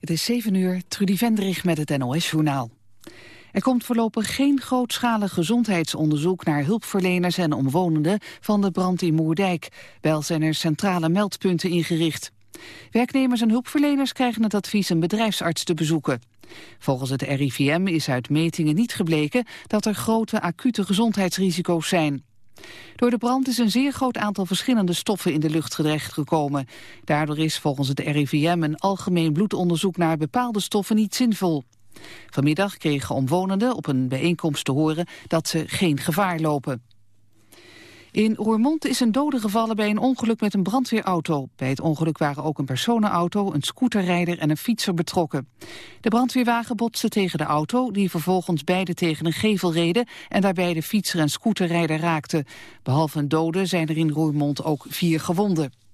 Het is 7 uur, Trudy Vendrich met het NOS-journaal. Er komt voorlopig geen grootschalig gezondheidsonderzoek naar hulpverleners en omwonenden van de brand in Moerdijk. Wel zijn er centrale meldpunten ingericht. Werknemers en hulpverleners krijgen het advies een bedrijfsarts te bezoeken. Volgens het RIVM is uit metingen niet gebleken dat er grote acute gezondheidsrisico's zijn. Door de brand is een zeer groot aantal verschillende stoffen in de lucht terechtgekomen. Daardoor is volgens het RIVM een algemeen bloedonderzoek naar bepaalde stoffen niet zinvol. Vanmiddag kregen omwonenden op een bijeenkomst te horen dat ze geen gevaar lopen. In Roermond is een dode gevallen bij een ongeluk met een brandweerauto. Bij het ongeluk waren ook een personenauto, een scooterrijder en een fietser betrokken. De brandweerwagen botste tegen de auto, die vervolgens beide tegen een gevel reden en daarbij de fietser en scooterrijder raakten. Behalve een dode zijn er in Roermond ook vier gewonden.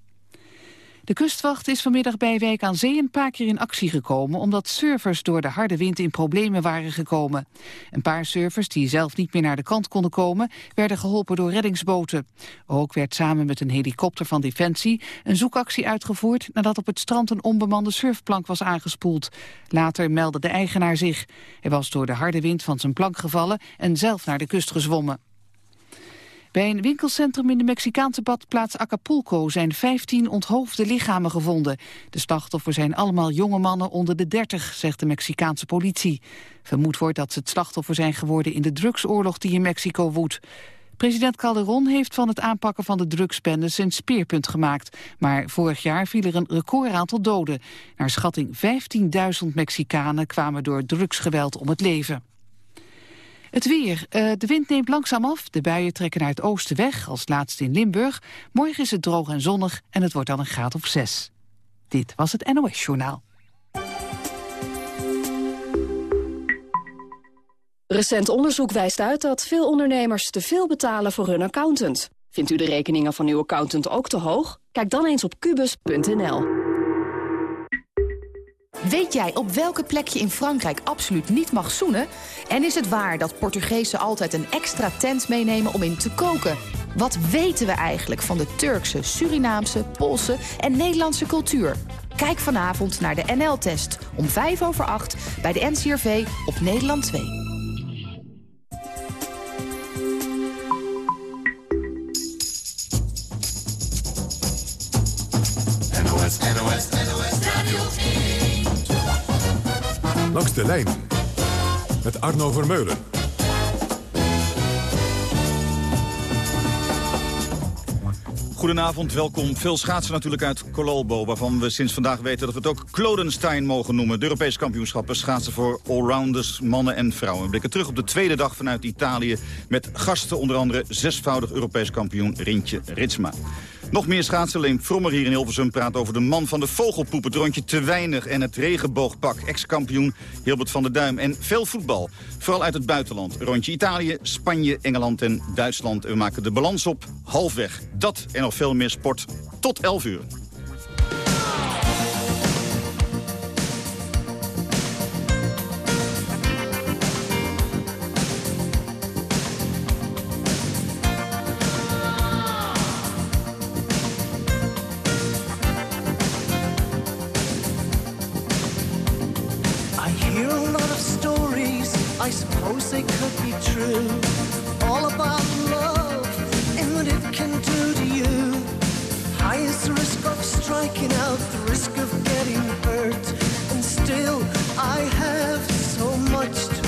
De kustwacht is vanmiddag bij Wijk aan Zee een paar keer in actie gekomen... omdat surfers door de harde wind in problemen waren gekomen. Een paar surfers die zelf niet meer naar de kant konden komen... werden geholpen door reddingsboten. Ook werd samen met een helikopter van Defensie... een zoekactie uitgevoerd nadat op het strand een onbemande surfplank was aangespoeld. Later meldde de eigenaar zich. Hij was door de harde wind van zijn plank gevallen en zelf naar de kust gezwommen. Bij een winkelcentrum in de Mexicaanse badplaats Acapulco zijn 15 onthoofde lichamen gevonden. De slachtoffers zijn allemaal jonge mannen onder de 30, zegt de Mexicaanse politie. Vermoed wordt dat ze het slachtoffer zijn geworden in de drugsoorlog die in Mexico woedt. President Calderon heeft van het aanpakken van de drugsbendes een speerpunt gemaakt. Maar vorig jaar viel er een recordaantal doden. Naar schatting 15.000 Mexicanen kwamen door drugsgeweld om het leven. Het weer. Uh, de wind neemt langzaam af. De buien trekken naar het oosten weg, als laatste in Limburg. Morgen is het droog en zonnig en het wordt dan een graad of zes. Dit was het NOS Journaal. Recent onderzoek wijst uit dat veel ondernemers te veel betalen voor hun accountant. Vindt u de rekeningen van uw accountant ook te hoog? Kijk dan eens op kubus.nl. Weet jij op welke plek je in Frankrijk absoluut niet mag zoenen? En is het waar dat Portugezen altijd een extra tent meenemen om in te koken? Wat weten we eigenlijk van de Turkse, Surinaamse, Poolse en Nederlandse cultuur? Kijk vanavond naar de NL-test om 5 over 8 bij de NCRV op Nederland 2. Langs de lijn met Arno Vermeulen. Goedenavond, welkom. Veel schaatsen natuurlijk uit Colombo, waarvan we sinds vandaag weten dat we het ook Klodenstein mogen noemen. De Europese kampioenschappen schaatsen voor allrounders, mannen en vrouwen. We blikken terug op de tweede dag vanuit Italië met gasten onder andere zesvoudig Europees kampioen Rintje Ritsma. Nog meer schaatsen. Leen Frommer hier in Hilversum praat over de man van de vogelpoep. Het rondje te weinig en het regenboogpak. Ex-kampioen Hilbert van der Duim. En veel voetbal. Vooral uit het buitenland. Rondje Italië, Spanje, Engeland en Duitsland. we maken de balans op halfweg. Dat en nog veel meer sport. Tot 11 uur. I hear a lot of stories, I suppose they could be true. All about love and what it can do to you. Highest risk of striking out, the risk of getting hurt. And still, I have so much to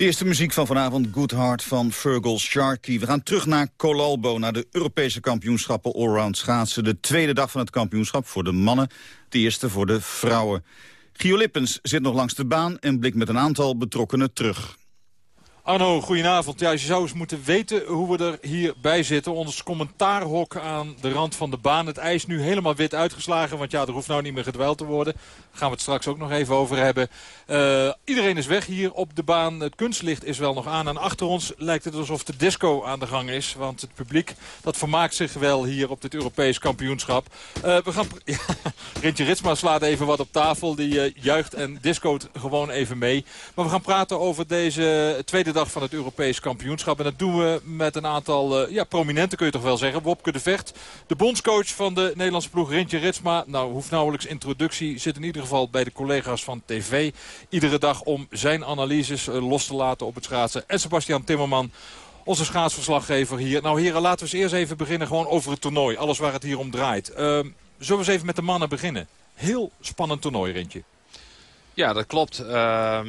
De eerste muziek van vanavond, Good Heart van Fergal Sharkey. We gaan terug naar Colalbo, naar de Europese kampioenschappen allround schaatsen. De tweede dag van het kampioenschap voor de mannen, de eerste voor de vrouwen. Gio Lippens zit nog langs de baan en blikt met een aantal betrokkenen terug. Arno, goedenavond. Ja, je zou eens moeten weten hoe we er hierbij zitten. Ons commentaarhok aan de rand van de baan. Het ijs nu helemaal wit uitgeslagen, want ja, er hoeft nou niet meer gedwijld te worden. Daar gaan we het straks ook nog even over hebben. Uh, iedereen is weg hier op de baan. Het kunstlicht is wel nog aan. En achter ons lijkt het alsof de disco aan de gang is. Want het publiek, dat vermaakt zich wel hier op dit Europees kampioenschap. Uh, we gaan... Rintje Ritsma slaat even wat op tafel. Die uh, juicht en discoot gewoon even mee. Maar we gaan praten over deze tweede dag van het Europees kampioenschap. En dat doen we met een aantal uh, ja, prominenten kun je toch wel zeggen. Wopke de Vecht, de bondscoach van de Nederlandse ploeg Rintje Ritsma. Nou, hoeft nauwelijks introductie. Zit in ieder geval bij de collega's van tv. Iedere dag om zijn analyses uh, los te laten op het schaatsen. En Sebastian Timmerman onze schaatsverslaggever hier. Nou heren, laten we eens eerst even beginnen gewoon over het toernooi. Alles waar het hier om draait. Uh, zullen we eens even met de mannen beginnen? Heel spannend toernooi, Rintje. Ja, dat klopt. Uh,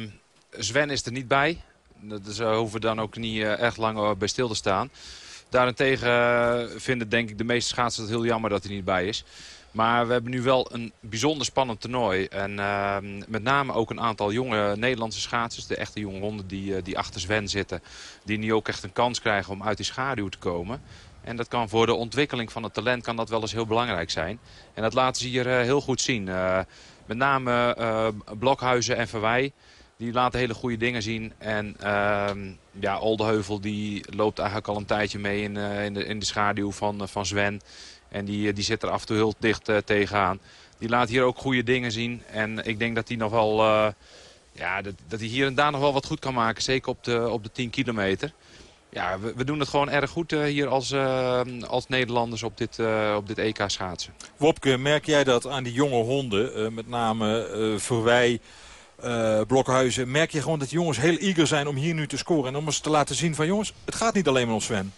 Sven is er niet bij. Dus we hoeven dan ook niet uh, echt lang bij stil te staan. Daarentegen vinden denk ik de meeste schaatsers het heel jammer dat hij niet bij is. Maar we hebben nu wel een bijzonder spannend toernooi. En uh, met name ook een aantal jonge Nederlandse schaatsers. De echte jonge honden die, die achter Sven zitten. Die nu ook echt een kans krijgen om uit die schaduw te komen. En dat kan voor de ontwikkeling van het talent kan dat wel eens heel belangrijk zijn. En dat laten ze hier heel goed zien. met name Blokhuizen en Verwij die laten hele goede dingen zien. En uh, ja, Oldeheuvel die loopt eigenlijk al een tijdje mee in, uh, in, de, in de schaduw van, uh, van Sven. En die, die zit er af en toe heel dicht tegenaan. Die laat hier ook goede dingen zien. En ik denk dat hij nog wel... ja, dat, dat hij hier en daar nog wel wat goed kan maken. Zeker op de, op de 10 kilometer. Ja, we, we doen het gewoon erg goed hier als, als Nederlanders op dit, op dit EK schaatsen. Wopke, merk jij dat aan die jonge honden? met name Verwij uh, Blokhuizen... merk je gewoon dat de jongens heel eager zijn om hier nu te scoren. En om eens te laten zien van jongens, het gaat niet alleen maar om Sven.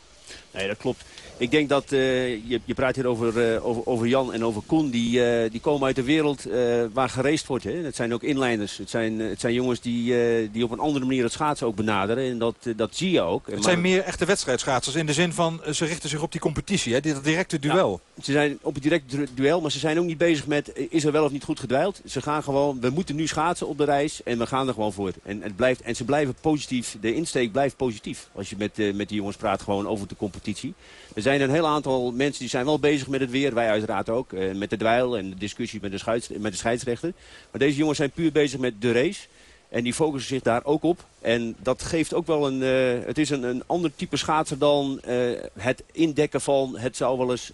Nee, dat klopt. Ik denk dat, uh, je, je praat hier over, uh, over, over Jan en over Koen. Die, uh, die komen uit de wereld waar gereest wordt. Hè. Het zijn ook inlijnders. Het zijn, het zijn jongens die, die op een andere manier het schaatsen ook benaderen. En dat, dat zie je ook. Het zijn meer echte wedstrijdschaatsers. In de zin van, ze richten zich op die competitie. Hè, dit directe duel. Ja, ze zijn op het directe duel. Maar ze zijn ook niet bezig met, is er wel of niet goed gedwijld. Ze gaan gewoon, we moeten nu schaatsen op de reis. En we gaan er gewoon voor. En, het blijft, en ze blijven positief. De insteek blijft positief. Als je met, met die jongens praat gewoon over de competitie. Er zijn een heel aantal mensen die zijn wel bezig met het weer. Wij uiteraard ook. Uh, met de dweil en de discussie met de, met de scheidsrechter. Maar deze jongens zijn puur bezig met de race. En die focussen zich daar ook op. En dat geeft ook wel een... Uh, het is een, een ander type schaatser dan uh, het indekken van... het zou wel eens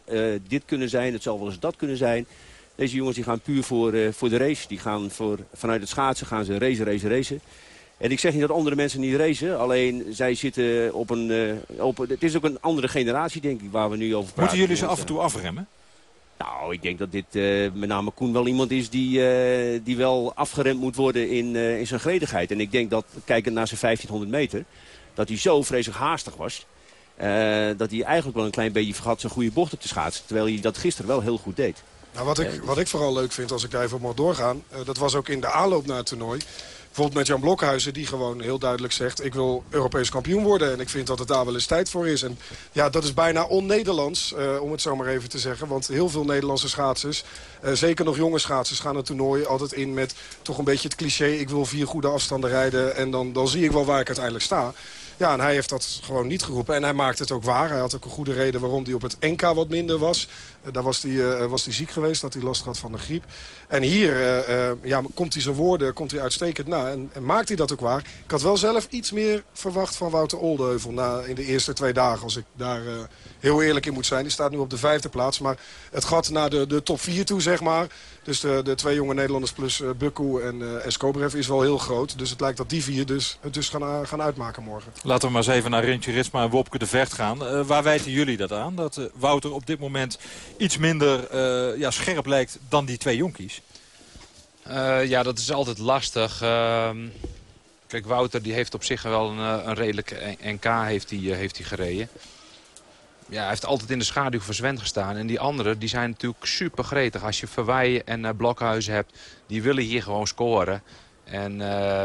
dit kunnen zijn, het zou wel eens dat kunnen zijn. Deze jongens die gaan puur voor, voor de race. Die gaan voor, vanuit het schaatsen gaan ze racen, racen, racen. En ik zeg niet dat andere mensen niet racen. Alleen zij zitten op een... Uh, op, het is ook een andere generatie, denk ik, waar we nu over praten. Moeten jullie ze af en toe afremmen? Nou, ik denk dat dit uh, met name Koen wel iemand is die, uh, die wel afgeremd moet worden in, in zijn gretigheid. En ik denk dat, kijkend naar zijn 1500 meter, dat hij zo vreselijk haastig was... dat hij eigenlijk wel een klein beetje vergat zijn goede bocht op te schaatsen. Terwijl hij dat gisteren wel heel goed deed. Nou, wat, ik, wat ik vooral leuk vind, als ik daar even op mag doorgaan... dat was ook in de aanloop naar het toernooi... Bijvoorbeeld met Jan Blokhuizen die gewoon heel duidelijk zegt... ik wil Europees kampioen worden en ik vind dat het daar wel eens tijd voor is. En ja, dat is bijna on-Nederlands, uh, om het zo maar even te zeggen. Want heel veel Nederlandse schaatsers, uh, zeker nog jonge schaatsers... gaan het toernooi altijd in met toch een beetje het cliché... ik wil vier goede afstanden rijden en dan, dan zie ik wel waar ik uiteindelijk sta. Ja, en hij heeft dat gewoon niet geroepen. En hij maakt het ook waar. Hij had ook een goede reden waarom hij op het NK wat minder was. Uh, daar was hij, uh, was hij ziek geweest, dat hij last had van de griep. En hier ja, komt hij zijn woorden komt hij uitstekend na. En, en, maakt hij dat ook waar. Ik had wel zelf iets meer verwacht van Wouter Oldeheuvel... Na, in de eerste twee dagen, als ik daar heel eerlijk in moet zijn. Die staat nu op de vijfde plaats. Maar het gat naar de, de top vier toe, zeg maar... Dus de, de twee jonge Nederlanders plus Bukku en Skobrev is wel heel groot. Dus het lijkt dat die vier dus, het dus gaan, gaan uitmaken morgen. Laten we maar eens even naar Rintje Ritsma en Wopke de Vecht gaan. waar wijten jullie dat aan? Dat Wouter op dit moment iets minder ja, scherp lijkt dan die twee jonkies? ja, dat is altijd lastig. Ehm, kijk, Wouter die heeft op zich wel een, een redelijk NK heeft hij, heeft hij gereden ja, hij heeft altijd in de schaduw van Sven gestaan. En die anderen die zijn natuurlijk super gretig. Als je Verwij en Blokhuizen hebt, die willen hier gewoon scoren. En uh,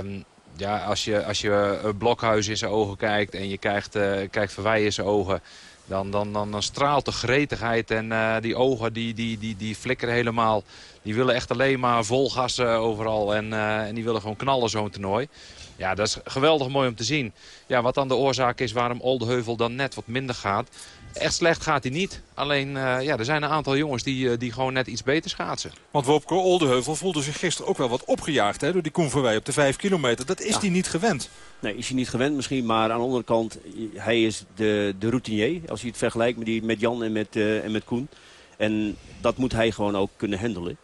ja, als je, als je Blokhuis in zijn ogen kijkt en je kijkt, uh, kijkt Verwij in zijn ogen... Dan, dan, dan, dan, straalt de gretigheid en uh, die ogen die, die, die, die flikkeren helemaal. Die willen echt alleen maar vol gassen overal en, en die willen gewoon knallen zo'n toernooi. Ja, dat is geweldig mooi om te zien. Ja, wat dan de oorzaak is waarom Oldeheuvel dan net wat minder gaat. Echt slecht gaat hij niet. Alleen, uh, ja, er zijn een aantal jongens die, uh, die gewoon net iets beter schaatsen. Want Wopke Oldeheuvel voelde zich gisteren ook wel wat opgejaagd hè, door die Koen Verwij op de 5 kilometer. Dat is hij ja. niet gewend. Nee, is hij niet gewend misschien. Maar aan de andere kant, hij is de, de routinier. Als je het vergelijkt met, die, met Jan en met, uh, en met Koen. En dat moet hij gewoon ook kunnen handelen.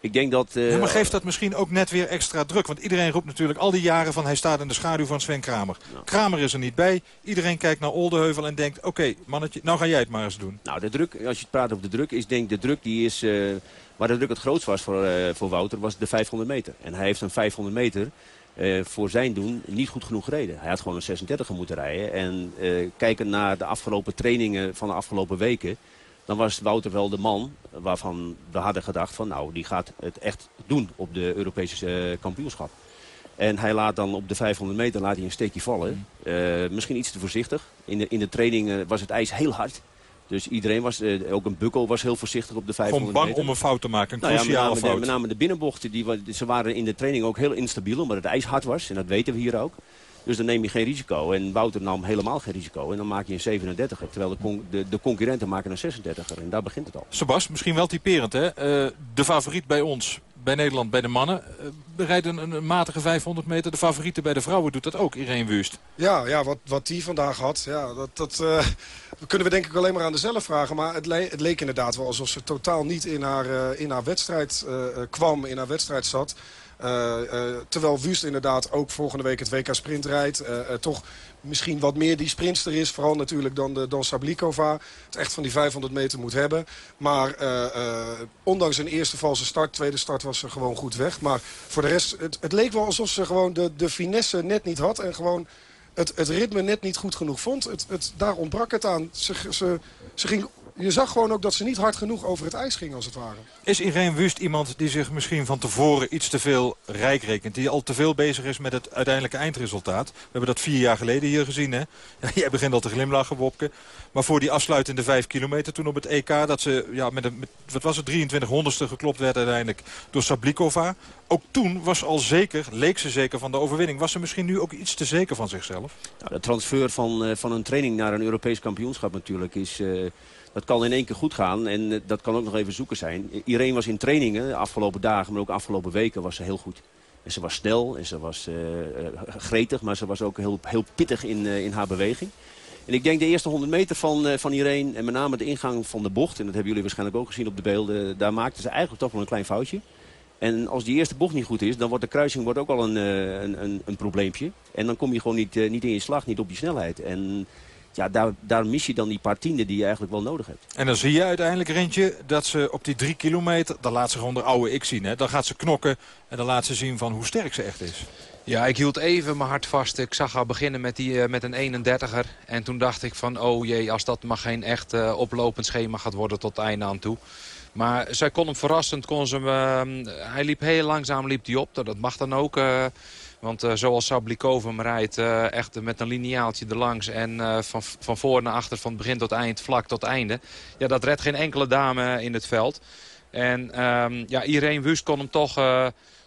Ik denk dat... Uh, ja, maar geeft dat misschien ook net weer extra druk? Want iedereen roept natuurlijk al die jaren van hij staat in de schaduw van Sven Kramer. Nou. Kramer is er niet bij. Iedereen kijkt naar Oldeheuvel en denkt... oké, okay, mannetje, nou ga jij het maar eens doen. Nou, de druk, als je praat over de druk, is denk de druk die is... Uh, waar de druk het grootst was voor, voor Wouter, was de 500 meter. En hij heeft een 500 meter voor zijn doen niet goed genoeg gereden. Hij had gewoon een 36 moeten rijden. En kijken naar de afgelopen trainingen van de afgelopen weken dan was Wouter wel de man waarvan we hadden gedacht van nou, die gaat het echt doen op de Europese uh, kampioenschap. En hij laat dan op de 500 meter laat hij een steekje vallen. Uh, misschien iets te voorzichtig. In de, in de training uh, was het ijs heel hard. Dus iedereen was, uh, ook een bukkel was heel voorzichtig op de 500 Gewoon bang meter. om een fout te maken, een nou cruciale ja, met, name fout. De, met name de binnenbochten, die, ze waren in de training ook heel instabiel omdat het ijs hard was. En dat weten we hier ook. Dus dan neem je geen risico. En Wouter nam helemaal geen risico. En dan maak je een 37er. Terwijl de, con de, de, concurrenten maken een 36er. En daar begint het al. Sebas, misschien wel typerend hè. Uh, de favoriet bij ons, bij Nederland, bij de mannen. Uh, rijden een, een, matige 500 meter. De favoriete bij de vrouwen doet dat ook, Irene Wust. Ja, ja wat, wat die vandaag had. Ja, dat, dat uh, kunnen we denk ik alleen maar aan dezelfde vragen. Maar het, le het leek inderdaad wel alsof ze totaal niet in haar, in haar wedstrijd kwam. In haar wedstrijd zat. Uh, uh, terwijl Wust inderdaad ook volgende week het WK Sprint rijdt. Uh, toch misschien wat meer die sprintster is. Vooral natuurlijk dan, de, dan Sablikova. Het echt van die 500 meter moet hebben. Maar ondanks een eerste valse start, tweede start was ze gewoon goed weg. Maar voor de rest, het, het leek wel alsof ze gewoon de, de finesse net niet had. En gewoon het, het ritme net niet goed genoeg vond. Het, het, daar ontbrak het aan. Ze, ze, ze ging je zag gewoon ook dat ze niet hard genoeg over het ijs ging als het ware. Is Irene Wust iemand die zich misschien van tevoren iets te veel rijk rekent? Die al te veel bezig is met het uiteindelijke eindresultaat? We hebben dat vier jaar geleden hier gezien. Hè? Ja, jij begint al te glimlachen, Wopke. Maar voor die afsluitende vijf kilometer toen op het EK... dat ze ja, met, een, met wat was het, 23 honderdste geklopt werd uiteindelijk door Sablikova. Ook toen was al zeker, leek ze zeker van de overwinning. Was ze misschien nu ook iets te zeker van zichzelf? Nou, de transfer van, uh, van een training naar een Europees kampioenschap natuurlijk is... Uh, dat kan in één keer goed gaan en uh, dat kan ook nog even zoeken zijn. Iedereen was in trainingen de afgelopen dagen, maar ook de afgelopen weken was ze heel goed. En ze was snel en ze was uh, gretig, maar ze was ook heel, heel pittig in, in haar beweging. En ik denk de eerste 100 meter van, uh, van Irene en met name de ingang van de bocht... en dat hebben jullie waarschijnlijk ook gezien op de beelden... daar maakte ze eigenlijk toch wel een klein foutje. En als die eerste bocht niet goed is, dan wordt de kruising wordt ook al een, een, een, een probleempje. En dan kom je gewoon niet, niet in je slag, niet op je snelheid. En ja, daar, daar mis je dan die paar tienden die je eigenlijk wel nodig hebt. En dan zie je uiteindelijk, Rentje, dat ze op die drie kilometer... dan laat ze gewoon de oude ik zien. Hè? Dan gaat ze knokken en dan laat ze zien van hoe sterk ze echt is. Ja, ik hield even mijn hart vast. Ik zag haar beginnen met, die, uh, met een 31er. En toen dacht ik van, oh jee, als dat maar geen echt uh, oplopend schema gaat worden tot het einde aan toe. Maar zij kon hem verrassend, kon ze, uh, hij liep heel langzaam liep die op. Dat mag dan ook... Want uh, zoals Sablikova hem rijdt, uh, echt met een lineaaltje erlangs... en uh, van, van voor naar achter, van begin tot eind, vlak tot einde... ja, dat redt geen enkele dame in het veld. En um, ja, Irene Wust kon hem toch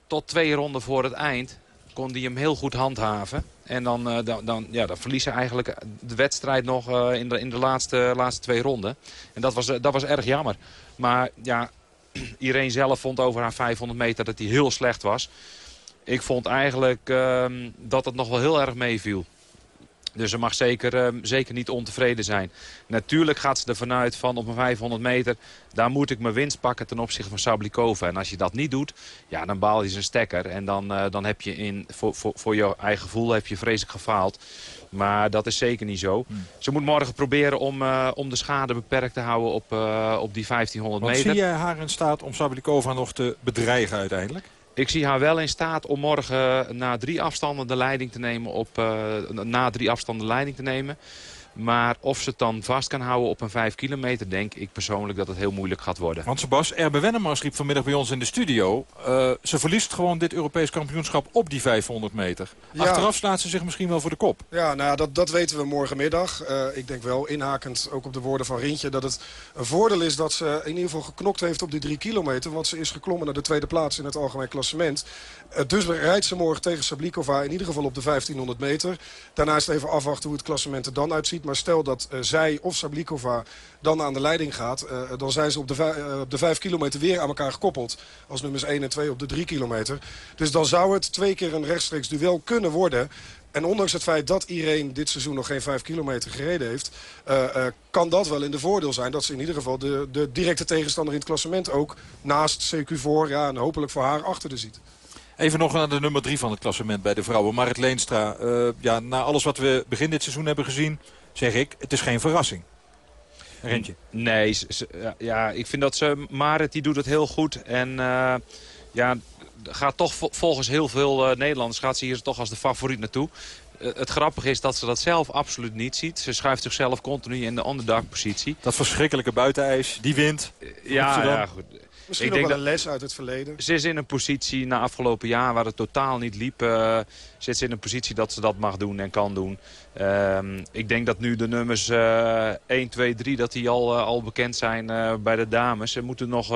tot twee ronden voor het eind... kon die hem heel goed handhaven. En dan, dan, dan, ja, dan verliest ze eigenlijk de wedstrijd nog in, de, in de laatste, laatste twee ronden. En dat was, dat was erg jammer. Maar ja, Irene zelf vond over haar 500 meter dat hij heel slecht was... Ik vond eigenlijk uh, dat het nog wel heel erg meeviel. Dus ze mag zeker, uh, zeker niet ontevreden zijn. Natuurlijk gaat ze ervan uit van op een 500 meter... daar moet ik mijn winst pakken ten opzichte van Sablikova. En als je dat niet doet, ja, dan baal je zijn stekker. En dan, uh, dan heb je in, voor, voor, voor je eigen gevoel heb je vreselijk gefaald. Maar dat is zeker niet zo. Hmm. Ze moet morgen proberen om, uh, om de schade beperkt te houden op, op die 1500 Want meter. zie jij haar in staat om Sablikova nog te bedreigen uiteindelijk? Ik zie haar wel in staat om morgen na drie afstanden de leiding te nemen. Op, uh, na drie afstanden de leiding te nemen. Maar of ze het dan vast kan houden op een 5 kilometer, denk ik persoonlijk dat het heel moeilijk gaat worden. Want Sebas, Erbe Wennemars riep vanmiddag bij ons in de studio... Uh, ze verliest gewoon dit Europees kampioenschap op die 500 meter. Ja. Achteraf slaat ze zich misschien wel voor de kop. Ja, nou dat, dat weten we morgenmiddag. Uh, ik denk wel, inhakend ook op de woorden van Rintje... dat het een voordeel is dat ze in ieder geval geknokt heeft op die 3 kilometer. Want ze is geklommen naar de tweede plaats in het algemeen klassement. Uh, dus rijdt ze morgen tegen Sablikova in ieder geval op de 1500 meter. Daarna is het even afwachten hoe het klassement er dan uitziet. Maar stel dat uh, zij of Sablikova dan aan de leiding gaat... Uh, dan zijn ze op de, uh, op de 5 kilometer weer aan elkaar gekoppeld. Als nummers 1 en 2 op de 3 kilometer. Dus dan zou het twee keer een rechtstreeks duel kunnen worden... En ondanks het feit dat Irene dit seizoen nog geen 5 kilometer gereden heeft... Kan dat wel in de voordeel zijn dat ze in ieder geval de, de directe tegenstander in het klassement ook... naast CQ voor ja, en hopelijk voor haar achter de ziet. Even nog naar de nummer 3 van het klassement bij de vrouwen. Marit Leenstra, ja, na alles wat we begin dit seizoen hebben gezien... zeg ik, het is geen verrassing. Rentje. Nee, ze, ja, ik vind dat ze... Marit die doet het heel goed. En uh, ja, gaat toch volgens heel veel uh, Nederlanders... gaat ze hier toch als de favoriet naartoe. Uh, het grappige is dat ze dat zelf absoluut niet ziet. Ze schuift zichzelf continu in de underdog-positie. Dat verschrikkelijke buitenijs, die wint. ja, ja, goed. Misschien ik denk wel een les uit het verleden. Ze is in een positie na afgelopen jaar waar het totaal niet liep. Uh, zit ze in een positie dat ze dat mag doen en kan doen. Uh, ik denk dat nu de nummers uh, 1, 2, 3 dat die al, uh, al bekend zijn uh, bij de dames. Ze moeten nog,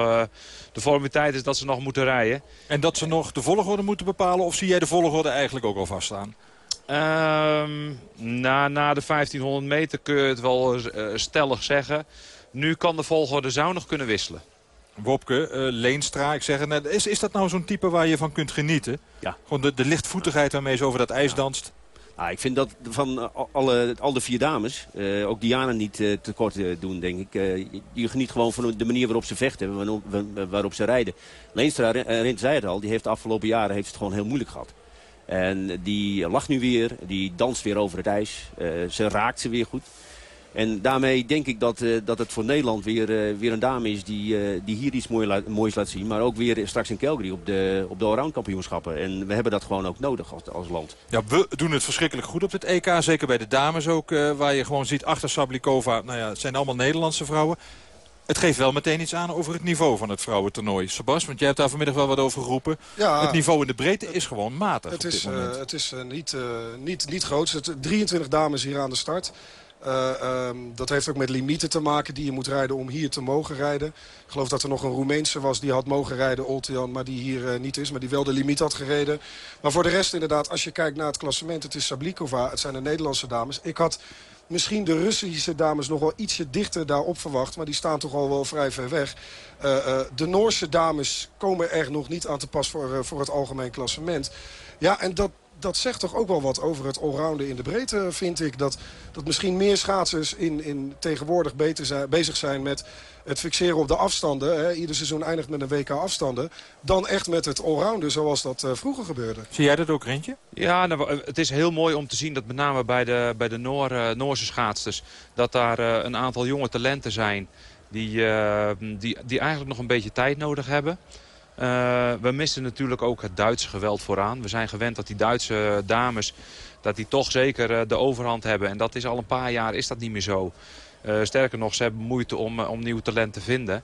de formaliteit is dat ze nog moeten rijden. En dat ze nog de volgorde moeten bepalen of zie jij de volgorde eigenlijk ook al vaststaan? Um, na, na de 1500 meter kun je het wel stellig zeggen. Nu kan de volgorde zou nog kunnen wisselen. Wopke, uh, Leenstra, ik zeg het is, is dat nou zo'n type waar je van kunt genieten? Ja. Gewoon de, de lichtvoetigheid waarmee ze over dat ijs danst? Ik vind dat van alle, al de vier dames, uh, ook Diana niet uh, tekort uh, doen, denk ik. je geniet gewoon van de manier waarop ze vechten, waarop, waarop ze rijden. Leenstra, Rint zei het al, die heeft de afgelopen jaren heeft het gewoon heel moeilijk gehad. En die lacht nu weer, die danst weer over het ijs. ze raakt ze weer goed. En daarmee denk ik dat, uh, dat het voor Nederland weer, uh, weer een dame is die, uh, die hier iets mooi la moois laat zien. Maar ook weer straks in Calgary op de, op de allround kampioenschappen. En we hebben dat gewoon ook nodig als, als land. Ja, we doen het verschrikkelijk goed op het EK. Zeker bij de dames ook. waar je gewoon ziet achter Sablikova. Nou ja, het zijn allemaal Nederlandse vrouwen. Het geeft wel meteen iets aan over het niveau van het vrouwentoernooi. Sebas, want jij hebt daar vanmiddag wel wat over geroepen. Ja, het niveau in de breedte is gewoon matig Het is, het is niet, niet, niet groot. Het 23 dames hier aan de start. Uh, um, dat heeft ook met limieten te maken die je moet rijden om hier te mogen rijden. Ik geloof dat er nog een Roemeense was die had mogen rijden, Oltian, maar die hier uh, niet is. Maar die wel de limiet had gereden. Maar voor de rest inderdaad, als je kijkt naar het klassement, het is Sablikova, het zijn de Nederlandse dames. Ik had misschien de Russische dames nog wel ietsje dichter daarop verwacht. Maar die staan toch al wel vrij ver weg. Uh, de Noorse dames komen er nog niet aan te pas voor, voor het algemeen klassement. Ja, en dat, dat zegt toch ook wel wat over het allrounden in de breedte, vind ik. Dat, dat misschien meer schaatsers in, in tegenwoordig beter zijn, bezig zijn met het fixeren op de afstanden. Hè. Ieder seizoen eindigt met een WK afstanden. Dan echt met het allrounden zoals dat uh, vroeger gebeurde. Zie jij dat ook, Rentje? Ja, nou, het is heel mooi om te zien dat met name bij de, bij de Noor, uh, Noorse schaatsers... dat daar uh, een aantal jonge talenten zijn die, die, die eigenlijk nog een beetje tijd nodig hebben... Uh, we missen natuurlijk ook het Duitse geweld vooraan. We zijn gewend dat die Duitse dames dat die toch zeker uh, de overhand hebben. En dat is al een paar jaar is dat niet meer zo. Uh, sterker nog, ze hebben moeite om, om nieuw talent te vinden.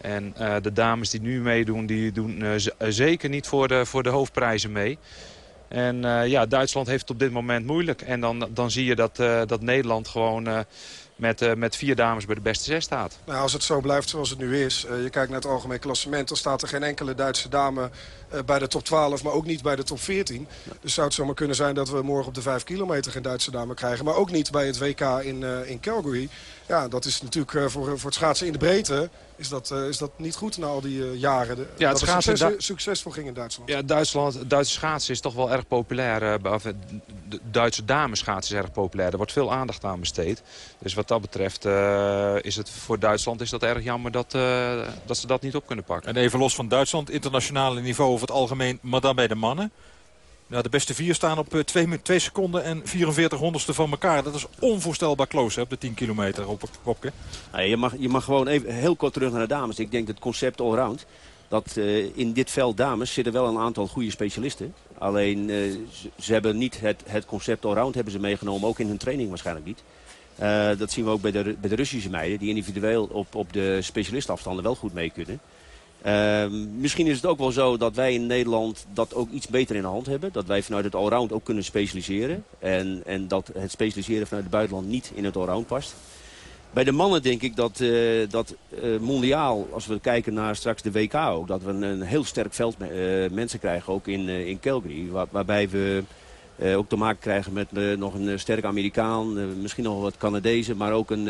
En de dames die nu meedoen, die doen zeker niet voor de, voor de hoofdprijzen mee. En ja, Duitsland heeft het op dit moment moeilijk. En dan, dan zie je dat, dat Nederland gewoon met, uh, met vier dames bij de beste zes staat. Nou, als het zo blijft zoals het nu is, uh, je kijkt naar het algemeen klassement... dan staat er geen enkele Duitse dame uh, bij de top 12, maar ook niet bij de top 14. Ja. Dus zou het zomaar kunnen zijn dat we morgen op de 5 kilometer geen Duitse dame krijgen. Maar ook niet bij het WK in, in Calgary. Ja, dat is natuurlijk voor, voor het schaatsen in de breedte is dat, uh, is dat niet goed na al die uh, jaren. De, ja, het dat schaatsen succes, succesvol ging in Duitsland. Ja, Duitsland, Duitse schaatsen is toch wel erg populair. Uh, of, de Duitse dameschaatsen is erg populair. Er wordt veel aandacht aan besteed. Dus wat dat betreft is het voor Duitsland is dat erg jammer dat, dat ze dat niet op kunnen pakken. En even los van Duitsland, internationale niveau over het algemeen, maar dan bij de mannen. Nou, de beste vier staan op 2 seconden en 44 honderdste van elkaar. Dat is onvoorstelbaar close hè, op de 10 kilometer, op. Nou, je, mag, je mag gewoon even heel kort terug naar de dames. Ik denk dat het concept allround... dat uh, in dit veld dames zitten wel een aantal goede specialisten. Alleen uh, ze, hebben niet het, het concept allround hebben ze meegenomen. Ook in hun training waarschijnlijk niet. Dat zien we ook bij de, bij de Russische meiden, die individueel op, op de specialistafstanden wel goed mee kunnen. Uh, misschien is het ook wel zo dat wij in Nederland dat ook iets beter in de hand hebben. Dat wij vanuit het allround ook kunnen specialiseren. En, en dat het specialiseren vanuit het buitenland niet in het allround past. Bij de mannen denk ik dat, uh, dat uh, mondiaal, als we kijken naar straks de WK ook... dat we een heel sterk veld uh, mensen krijgen, ook in, in Calgary. Waar, waarbij we ook te maken krijgen met nog een sterke Amerikaan. misschien nog wat Canadezen, maar ook een,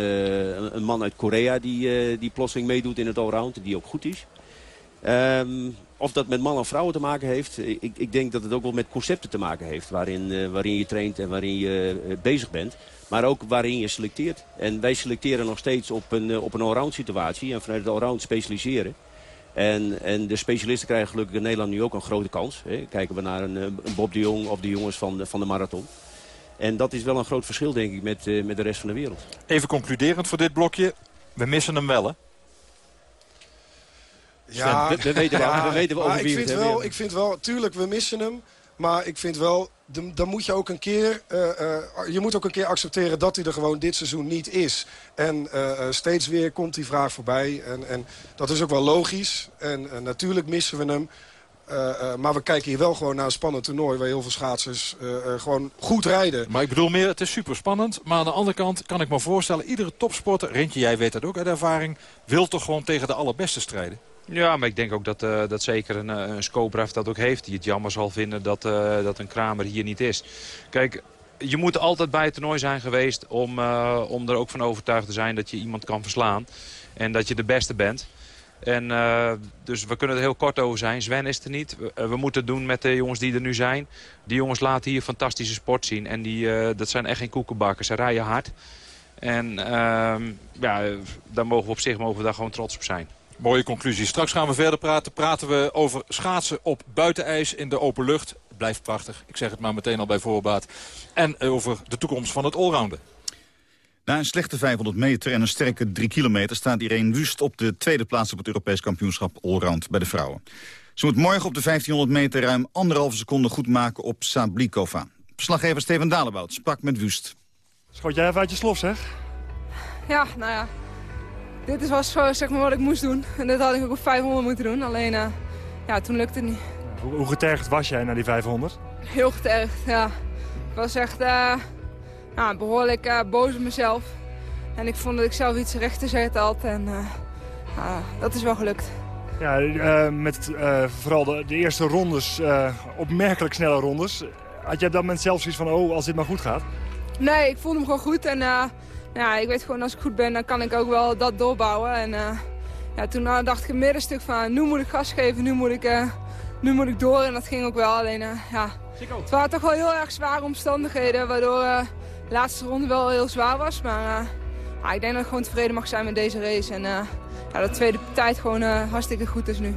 een man uit Korea... die, die plotseling meedoet in het allround, die ook goed is. Um, of dat met mannen of vrouwen te maken heeft, ik, ik, denk dat het ook wel met concepten te maken heeft. Waarin, waarin je traint en waarin je bezig bent. Maar ook waarin je selecteert. En wij selecteren nog steeds op een, eh, op een allround situatie. En vanuit het allround specialiseren. En, en de specialisten krijgen gelukkig in Nederland nu ook een grote kans. Hè. Kijken we naar een, eh, Bob de Jong of de jongens van de, van de marathon. En dat is wel een groot verschil, denk ik, met, met de rest van de wereld. Even concluderend voor dit blokje. We missen hem wel, hè? Ja, we, we, weten we weten wel over ik vind wel, Ik vind wel, tuurlijk, we missen hem. Maar ik vind wel, dan moet je ook een keer... Uh, uh, je moet ook een keer accepteren dat hij er gewoon dit seizoen niet is. En uh, steeds weer komt die vraag voorbij. En, en dat is ook wel logisch. En natuurlijk missen we hem. maar we kijken hier wel gewoon naar een spannend toernooi... waar heel veel schaatsers gewoon goed rijden. Maar ik bedoel meer, het is super spannend. Maar aan de andere kant kan ik me voorstellen... iedere topsporter, Rentje, jij weet dat ook uit ervaring... wil toch gewoon tegen de allerbeste strijden? Ja, maar ik denk ook dat, uh, dat zeker een, een Skobraf dat ook heeft. Die het jammer zal vinden dat, uh, dat een Kramer hier niet is. Kijk, je moet altijd bij het toernooi zijn geweest om, om er ook van overtuigd te zijn dat je iemand kan verslaan. En dat je de beste bent. En, dus we kunnen er heel kort over zijn. Sven is er niet. We, moeten het doen met de jongens die er nu zijn. Die jongens laten hier fantastische sport zien. En die, dat zijn echt geen koekenbakkers. Ze rijden hard. En ehm, ja, daar mogen we op zich mogen we daar gewoon trots op zijn. Mooie conclusie. Straks gaan we verder praten. Praten we over schaatsen op buitenijs in de open lucht. Blijft prachtig. Ik zeg het maar meteen al bij voorbaat. En over de toekomst van het allrounden. Na een slechte 500 meter en een sterke 3 kilometer... staat Irene Wust op de tweede plaats op het Europees kampioenschap allround bij de vrouwen. Ze moet morgen op de 1500 meter ruim anderhalve seconde goed maken op Sablikova. Verslaggever Steven Dalebout sprak met Wust. Schoot jij even uit je slof, zeg? Ja, nou ja dit was zeg maar, wat ik moest doen. En dat had ik ook op 500 moeten doen. Alleen, uh, ja, toen lukte het niet. Hoe, hoe, getergd was jij naar die 500? Heel getergd, ja. Ik was echt uh, ja, behoorlijk uh, boos op mezelf. En ik vond dat ik zelf iets recht te zetten had. En dat is wel gelukt. Ja, met vooral de, de, eerste rondes, opmerkelijk snelle rondes. Had je op dat moment zelf zoiets van, oh, als dit maar goed gaat? Nee, ik voelde hem gewoon goed. En ja, ik weet gewoon als ik goed ben, dan kan ik ook wel dat doorbouwen. En uh, ja, toen uh, dacht ik een middenstuk van nu moet ik gas geven, nu moet ik, uh, nu moet ik door. En dat ging ook wel. Alleen ja, het waren toch wel heel erg zware omstandigheden, waardoor de laatste ronde wel heel zwaar was. Maar ja, ik denk dat ik gewoon tevreden mag zijn met deze race. En ja, de tweede tijd gewoon hartstikke goed is nu.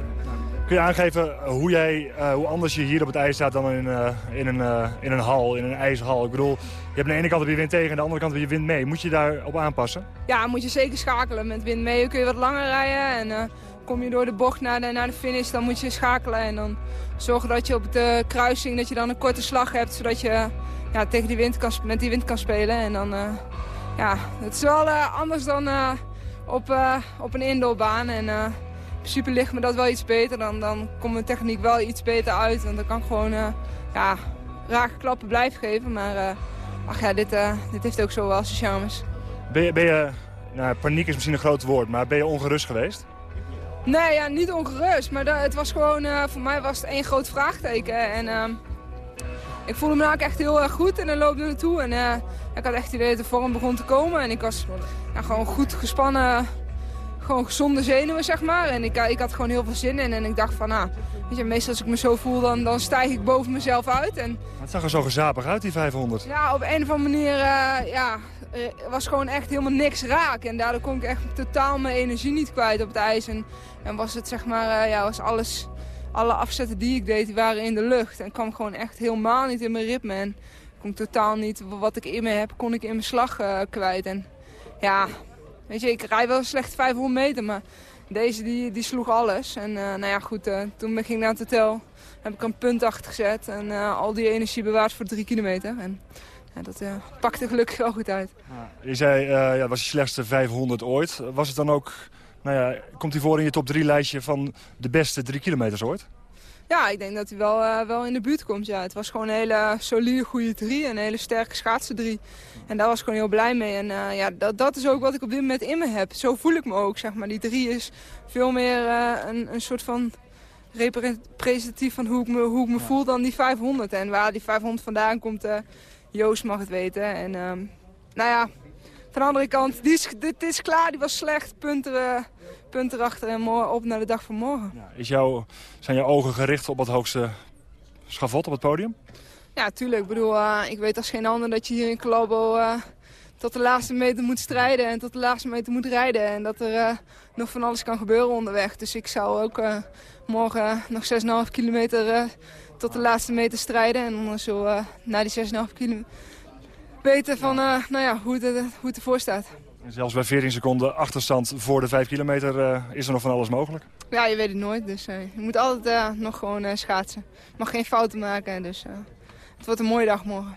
Kun je aangeven hoe, jij, uh, hoe anders je hier op het ijs staat dan in, uh, in, een, uh, in een hal, in een ijshal? Ik bedoel, hebt aan de ene kant weer wind tegen en aan de andere kant weer wind mee. Moet je daarop aanpassen? Ja, moet je zeker schakelen. Met wind mee kun je wat langer rijden. En kom je door de bocht naar de, naar de finish, dan moet je schakelen. En dan zorgen dat je op de kruising dat je dan een korte slag hebt. Zodat je ja, tegen die wind met die wind kan spelen. En dan, ja, het is wel anders dan op, op een indoorbaan. En, super ligt me dat wel iets beter. Dan, dan komt mijn techniek wel iets beter uit. Want dan kan ik gewoon ja, rake klappen blijven geven. Maar ach ja, dit, uh, dit heeft ook zo wel zijn charmes. Ben je, ben je nou, paniek is misschien een groot woord, maar ben je ongerust geweest? Nee, ja, niet ongerust. Maar dat, het was gewoon, voor mij was het één groot vraagteken. En ehm, ik voelde me eigenlijk echt heel erg goed en dan loopde naartoe. En ik had echt het idee dat de vorm begon te komen. En ik was ja, gewoon goed gespannen gewoon gezonde zenuwen, zeg maar. En ik, ik had gewoon heel veel zin in. En ik dacht van, nou, weet je, meestal als ik me zo voel, dan, dan stijg ik boven mezelf uit. En, het zag er zo gezapig uit, die 500. Ja, op een of andere manier, uh, ja, was gewoon echt helemaal niks raak. En daardoor kon ik echt totaal mijn energie niet kwijt op het ijs. En, en was het, zeg maar, uh, ja, was alles... Alle afzetten die ik deed, die waren in de lucht. En kwam gewoon echt helemaal niet in mijn ritme. En kon totaal niet wat ik in me heb, kon ik in mijn slag uh, kwijt. En ja, Weet je, ik rij wel slecht 500 meter, maar deze die, die sloeg alles. En uh, nou ja, goed, uh, toen ging ik naar het hotel. Heb ik een punt achter gezet en uh, al die energie bewaard voor drie kilometer. En dat pakte gelukkig wel goed uit. Je zei, ja, was je slechtste 500 ooit. Was het dan ook, nou ja, komt hij voor in je top 3 lijstje van de beste 3 kilometers ooit? Ja, ik denk dat hij wel, uh, wel in de buurt komt. Ja. Het was gewoon een hele solide, goede drie. Een hele sterke schaatsen drie. En daar was ik gewoon heel blij mee. En uh, ja, dat, dat is ook wat ik op dit moment in me heb. Zo voel ik me ook, zeg maar. Die drie is veel meer uh, een, een soort van representatief van hoe ik me, hoe ik me ja. voel dan die 500. En waar die 500 vandaan komt, Joost mag het weten. En nou ja, van de andere kant, die is, dit is klaar, die was slecht. Punten, punten erachter en op naar de dag van morgen. Ja, is jouw, zijn jouw ogen gericht op het hoogste schavot op het podium? Ja, tuurlijk. Ik bedoel, uh, ik weet als geen ander dat je hier in Colombo uh, tot de laatste meter moet strijden en tot de laatste meter moet rijden. En dat er uh, nog van alles kan gebeuren onderweg. Dus ik zou ook morgen nog 6,5 kilometer tot de laatste meter strijden. En dan zo na die 6,5 kilometer weten van, nou ja, hoe, het, hoe het ervoor staat. Zelfs bij 14 seconden achterstand voor de 5 kilometer uh, is er nog van alles mogelijk? Ja, je weet het nooit. Dus uh, je moet altijd uh, nog gewoon schaatsen. Je mag geen fouten maken. Dus het wordt een mooie dag morgen.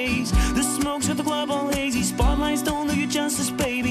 At the club all hazy. Spotlights don't do you justice, baby.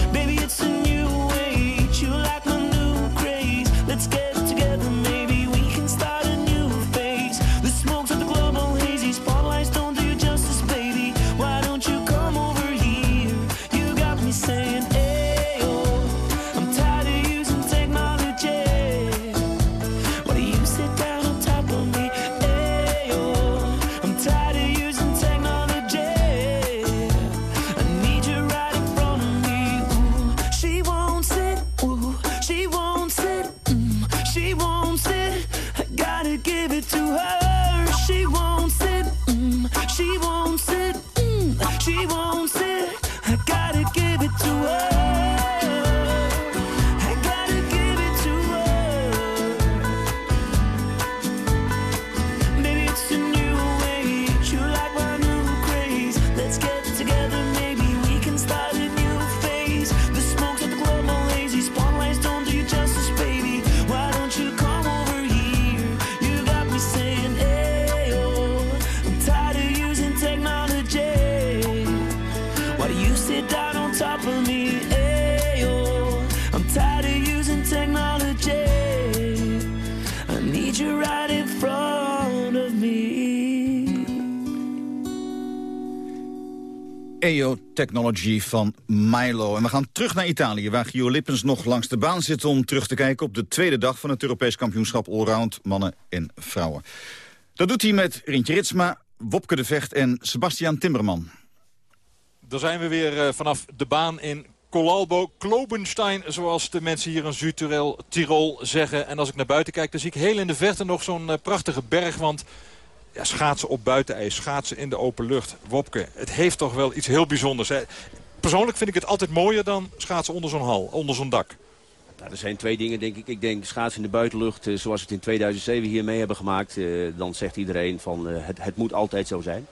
EO Technology van Milo. En we gaan terug naar Italië, waar Gio Lippens nog langs de baan zit... om terug te kijken op de tweede dag van het Europees kampioenschap Allround mannen en vrouwen. Dat doet hij met Rintje Ritsma, Wopke de Vecht en Sebastian Timmerman. Dan zijn we weer eh, vanaf de baan in Colalbo, Klobenstein, zoals de mensen hier in Zuid-Tirol Tirol zeggen. En als ik naar buiten kijk, dan zie ik heel in de verte nog zo'n uh, prachtige bergwand. Ja, schaatsen op buitenijs, schaatsen in de open lucht. Wopke, het heeft toch wel iets heel bijzonders. Hè? Persoonlijk vind ik het altijd mooier dan schaatsen onder zo'n hal, onder zo'n dak. Nou, er zijn twee dingen, denk ik. Ik denk schaatsen in de buitenlucht, uh, zoals we het in 2007 hier mee hebben gemaakt. Uh, dan zegt iedereen van het, het moet altijd zo zijn.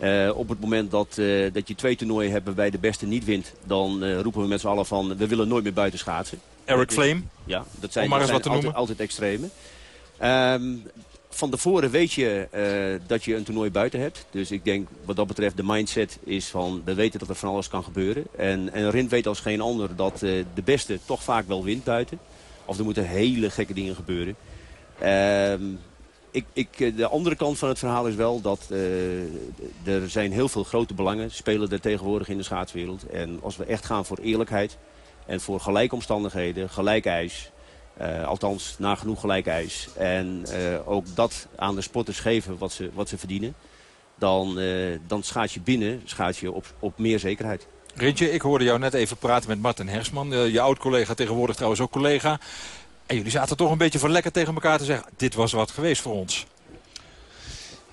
Uh, op het moment dat, uh, dat je twee toernooien hebt waarbij de beste niet wint... dan uh, roepen we met z'n allen van we willen nooit meer buiten schaatsen. Eric Flame? Ja, dat zijn, dat zijn altijd, altijd extreme. Um, van tevoren weet je dat je een toernooi buiten hebt. Dus ik denk wat dat betreft de mindset is van... we weten dat er van alles kan gebeuren. En, en Rint weet als geen ander dat de beste toch vaak wel wint buiten. Of er moeten hele gekke dingen gebeuren. Uh, ik, ik, de andere kant van het verhaal is wel dat er zijn heel veel grote belangen spelen er tegenwoordig in de schaatswereld. En als we echt gaan voor eerlijkheid en voor gelijke omstandigheden, gelijk ijs, uh, althans nagenoeg gelijk ijs. En uh, ook dat aan de sporters geven wat ze, wat ze verdienen. Dan, dan schaats je binnen schaats je op, op meer zekerheid. Rintje, ik hoorde jou net even praten met Martin Hersman. je oud-collega, tegenwoordig trouwens ook collega. En jullie zaten toch een beetje voor lekker tegen elkaar te zeggen... dit was wat geweest voor ons.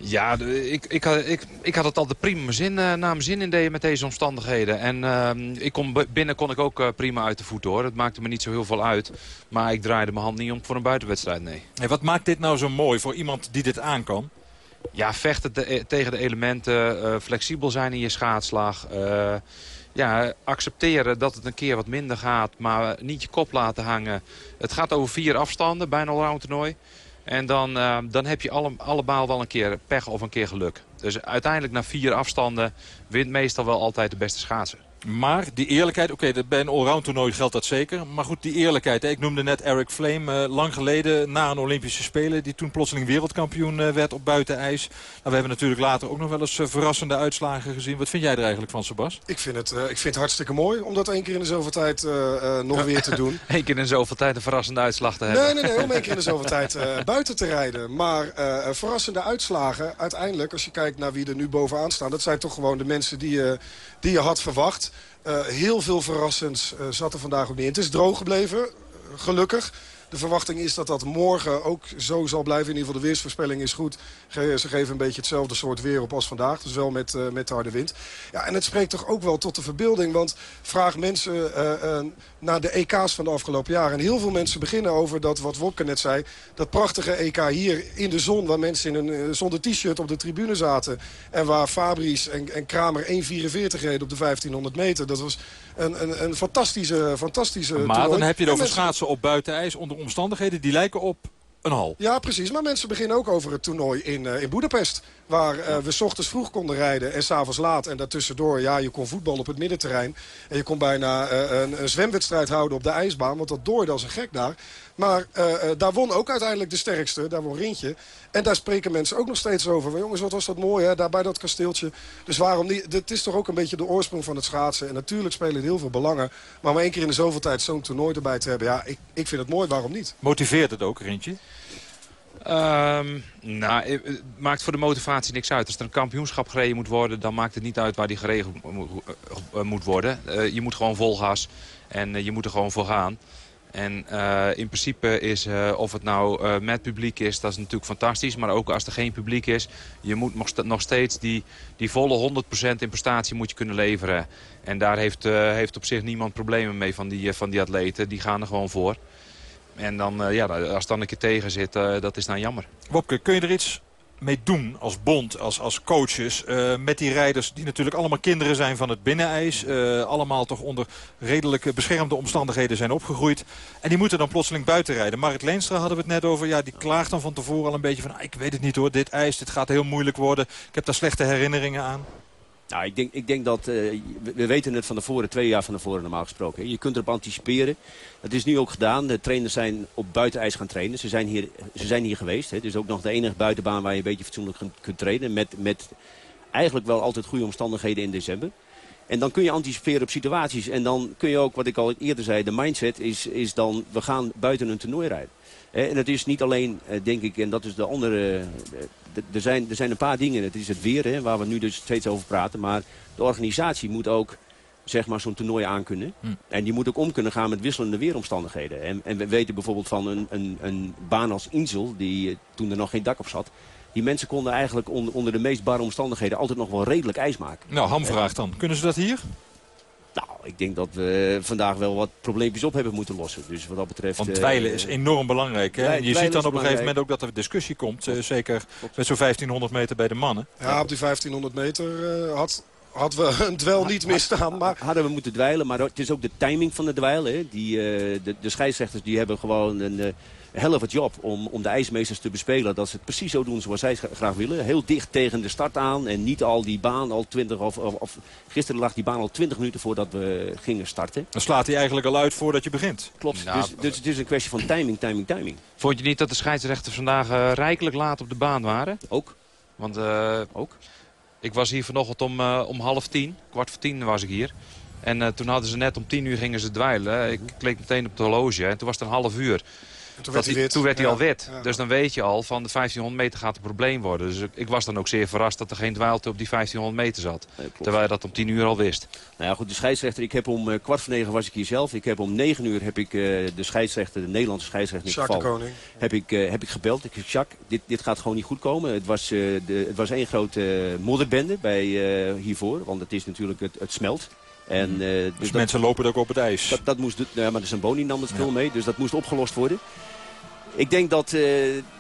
Ja, ik, ik, had, ik, ik had het altijd prima zin, uh, naar mijn zin in de, met deze omstandigheden. En uh, ik kon, binnen kon ik ook uh, prima uit de voet hoor. Het maakte me niet zo heel veel uit. Maar ik draaide mijn hand niet om voor een buitenwedstrijd, nee. Hey, wat maakt dit nou zo mooi voor iemand die dit aan kan? Ja, vechten te, tegen de elementen, flexibel zijn in je schaatslag ja, accepteren dat het een keer wat minder gaat, maar niet je kop laten hangen. Het gaat over vier afstanden bij een allround toernooi. En dan, uh, dan heb je alle, allemaal wel een keer pech of een keer geluk. Dus uiteindelijk na vier afstanden wint meestal wel altijd de beste schaatser. Maar die eerlijkheid, oké, okay, bij een allround toernooi geldt dat zeker. Maar goed, die eerlijkheid. Hè? Ik noemde net Eric Flame uh, lang geleden na een Olympische Spelen. Die toen plotseling wereldkampioen uh, werd op buiteneis. Nou, we hebben natuurlijk later ook nog wel eens uh, verrassende uitslagen gezien. Wat vind jij er eigenlijk van, Sebas? Ik vind het, ik vind het hartstikke mooi om dat één keer in de zoveel tijd nog weer te doen. Eén keer in de zoveel tijd een verrassende uitslag te hebben. Nee, nee, nee, om één keer in de zoveel tijd buiten te rijden. Maar verrassende uitslagen, uiteindelijk, als je kijkt naar wie er nu bovenaan staan... dat zijn toch gewoon de mensen die je, die je had verwacht... Uh, heel veel verrassends uh, zat er vandaag niet in. Het is droog gebleven, gelukkig. De verwachting is dat dat morgen ook zo zal blijven. In ieder geval de weersvoorspelling is goed. Ze geven een beetje hetzelfde soort weer op als vandaag. Dus wel met, uh, met de harde wind. Ja, en het spreekt toch ook wel tot de verbeelding. Want vraag mensen uh, uh, naar de EK's van de afgelopen jaren. En heel veel mensen beginnen over dat, wat Wopke net zei... dat prachtige EK hier in de zon... waar mensen in een, zonder t-shirt op de tribune zaten. En waar Fabries en, en Kramer 1,44 reden op de 1500 meter. Dat was een, een, een fantastische, fantastische Maar toernooi. dan heb je het over schaatsen op buitenijs onder omstandigheden die lijken op een hal. Ja, precies. Maar mensen beginnen ook over het toernooi in, uh, in Boedapest. Waar uh, we s ochtends vroeg konden rijden en s'avonds laat. En daartussendoor, ja, je kon voetballen op het middenterrein. En je kon bijna uh, een, een, zwemwedstrijd houden op de ijsbaan. Want dat dooide als een gek daar. Maar daar won ook uiteindelijk de sterkste. Daar won Rintje. En daar spreken mensen ook nog steeds over. Jongens, wat was dat mooi, hè? daar bij dat kasteeltje. Dus waarom niet? Het is toch ook een beetje de oorsprong van het schaatsen. En natuurlijk spelen het heel veel belangen. Maar om één keer in de zoveel tijd zo'n toernooi erbij te hebben... ja, ik, ik vind het mooi, waarom niet? Motiveert het ook, Rintje? Um, nou, het maakt voor de motivatie niks uit. Als er een kampioenschap gereden moet worden, dan maakt het niet uit waar die geregeld moet worden. Uh, je moet gewoon vol gas en uh, je moet er gewoon voor gaan. En uh, in principe is, of het nou met publiek is, dat is natuurlijk fantastisch. Maar ook als er geen publiek is, je moet nog steeds die, die volle 100% in prestatie moet je kunnen leveren. En daar heeft, heeft op zich niemand problemen mee van die, van die atleten. Die gaan er gewoon voor. En dan, ja, als het dan een keer tegen zit, dat is dan jammer. Wopke, kun je er iets mee doen als bond, als, als coaches... Uh, met die rijders die natuurlijk allemaal kinderen zijn van het binnenijs... allemaal toch onder redelijk beschermde omstandigheden zijn opgegroeid... en die moeten dan plotseling buiten rijden. Marit Leenstra hadden we het net over. Ja, die klaagt dan van tevoren al een beetje van... Ah, ik weet het niet hoor, dit ijs, dit gaat heel moeilijk worden. Ik heb daar slechte herinneringen aan. Nou, ik denk, ik denk dat, uh, we weten het van tevoren, twee jaar van tevoren normaal gesproken. Je kunt erop anticiperen. Dat is nu ook gedaan. De trainers zijn op buitenijs gaan trainen. Ze zijn hier, ze zijn hier geweest. Is ook nog de enige buitenbaan waar je een beetje fatsoenlijk kunt trainen. Met, met eigenlijk wel altijd goede omstandigheden in december. En dan kun je anticiperen op situaties. En dan kun je ook, wat ik al eerder zei, de mindset is, is dan, we gaan buiten een toernooi rijden. En het is niet alleen, denk ik, en dat is de andere... Er zijn, er zijn een paar dingen. Het is het weer, hè, waar we nu dus steeds over praten. Maar de organisatie moet ook zeg maar, zo'n toernooi aan kunnen. En die moet ook om kunnen gaan met wisselende weeromstandigheden. En, en we weten bijvoorbeeld van een, een, een baan als Insel, die eh, toen er nog geen dak op zat... Die mensen konden eigenlijk onder, onder de meest barre omstandigheden altijd nog wel redelijk ijs maken. Nou, Ham vraagt dan. Kunnen ze dat hier? Nou, ik denk dat we vandaag wel wat probleempjes op hebben moeten lossen. Dus wat dat betreft... Want eh, dweilen is enorm belangrijk. Hè? En je dweilen ziet dan op een gegeven moment ook dat er discussie komt. eh, zeker met zo'n 1500 meter bij de mannen. Ja, op die 1500 meter eh, had, had we een dwel niet misstaan. Maar Hadden we moeten dweilen, maar het is ook de timing van de dweil. Hè. Die, eh, de, de scheidsrechters die hebben gewoon een eh hell of a job om, om de ijsmeesters te bespelen. Dat ze het precies zo doen zoals zij gra- graag willen. Heel dicht tegen de start aan en niet al die baan al 20 of, of, of gisteren lag die baan al 20 minuten voordat we gingen starten. Dan slaat hij eigenlijk al uit voordat je begint. Klopt, Nou, dus, dus het is een kwestie van timing, timing, timing. Vond je niet dat de scheidsrechters vandaag eh, rijkelijk laat op de baan waren? Ook. Want eh, ook. ik was hier vanochtend om, eh, om half tien. Kwart voor tien was ik hier. En eh, toen hadden ze net om tien uur gingen ze dweilen. Ik keek meteen op het horloge en toen was het een half uur. Toen werd hij hij- wit. Toen werd hij Ja, al wit. ja. Dus dan weet je al, van de 1500 meter gaat een probleem worden. Dus ik, ik was dan ook zeer verrast dat er geen dweilte op die 1500 meter zat. terwijl je dat om 10 uur al wist. Nou ja, goed, de scheidsrechter, ik heb om eh, kwart voor negen was ik hier zelf. Ik heb om negen uur heb ik eh, de scheidsrechter, de Nederlandse scheidsrechter in Jacques de geval, Koning. heb ik, eh, heb ik gebeld. Ik zeg, Jacques, dit, dit gaat gewoon niet goed komen. Het was, eh, de, het was één grote modderbende bij, eh, hiervoor, want het is natuurlijk het, het smelt. En, eh, dus Dus dat- mensen lopen ook op het ijs. dat, dat moest, ja, maar de Zamboni nam het veel mee, dus dat moest opgelost worden. Ik denk dat, eh,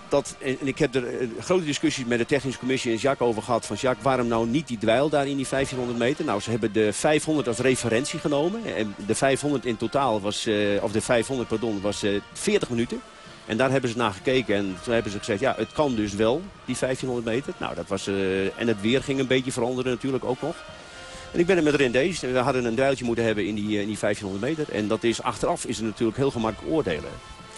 dat en ik heb er een grote discussies met de technische commissie en Jacques over gehad. Van Jacques, waarom nou niet die dweil daar in die 1500 meter? Nou, ze hebben de 500 als referentie genomen. En de 500 in totaal was, eh, of de 500 pardon, was eh 40 minuten. En daar hebben ze naar gekeken en toen hebben ze gezegd, ja, het kan dus wel, die 1500 meter. Nou, dat was, eh, en het weer ging een beetje veranderen natuurlijk ook nog. En ik ben er met Rendees. We hadden een duiltje moeten hebben in die, eh, in die 1500 meter. En dat is achteraf is het natuurlijk heel gemakkelijk oordelen.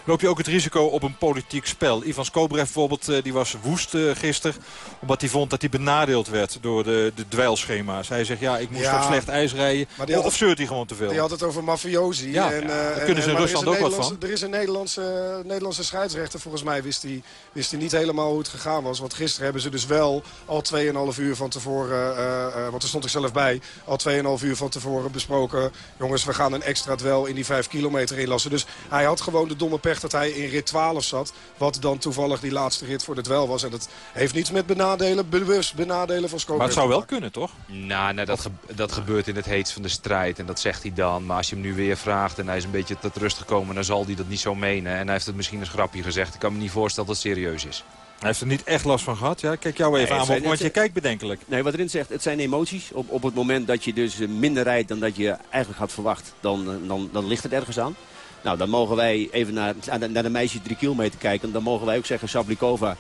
Loop je ook het risico op een politiek spel? Ivan Skobrev bijvoorbeeld, eh, die was woest eh, gisteren. Omdat hij vond dat hij benadeeld werd door de, de dwijlschema's. Hij zegt, ja, ik moest Ja, op slecht ijs rijden. maar die Of, zeurt hij gewoon te veel? Die had het over mafiosi. Ja, en, ja, eh, en- kunnen ze in Rusland ook wat van. Er is een Nederlandse, Nederlandse scheidsrechter. Volgens mij wist hij, wist hij niet helemaal hoe het gegaan was. Want gisteren hebben ze dus wel al 2,5 uur van tevoren... want er stond ik zelf bij. Al 2,5 uur van tevoren besproken. Jongens, we gaan een extra dwel in die 5 kilometer inlassen. Dus hij had gewoon de domme pech dat hij in rit 12 zat. Wat dan toevallig die laatste rit voor de dwel was. En dat heeft niets met benadelen, bewust benadelen van Skopje. Maar het zou wel kunnen, toch? Nou, nee, dat, ge- dat gebeurt in het heetst van de strijd. En dat zegt hij dan. Maar als je hem nu weer vraagt en hij is een beetje tot rust gekomen... dan zal hij dat niet zo menen. En hij heeft het misschien als grapje gezegd. Ik kan me niet voorstellen dat het serieus is. Hij heeft er niet echt last van gehad. Ja, kijk jou even Nee, aan, het zijn- want je het- kijkt bedenkelijk. Nee, wat erin zegt, het zijn emoties. Op, op het moment dat je dus minder rijdt dan dat je eigenlijk had verwacht, dan, eh, dan, dan ligt het ergens aan. Nou, dan mogen wij even naar, naar de- naar de meisje drie kilometer kijken. Dan mogen wij ook zeggen, Sablikova,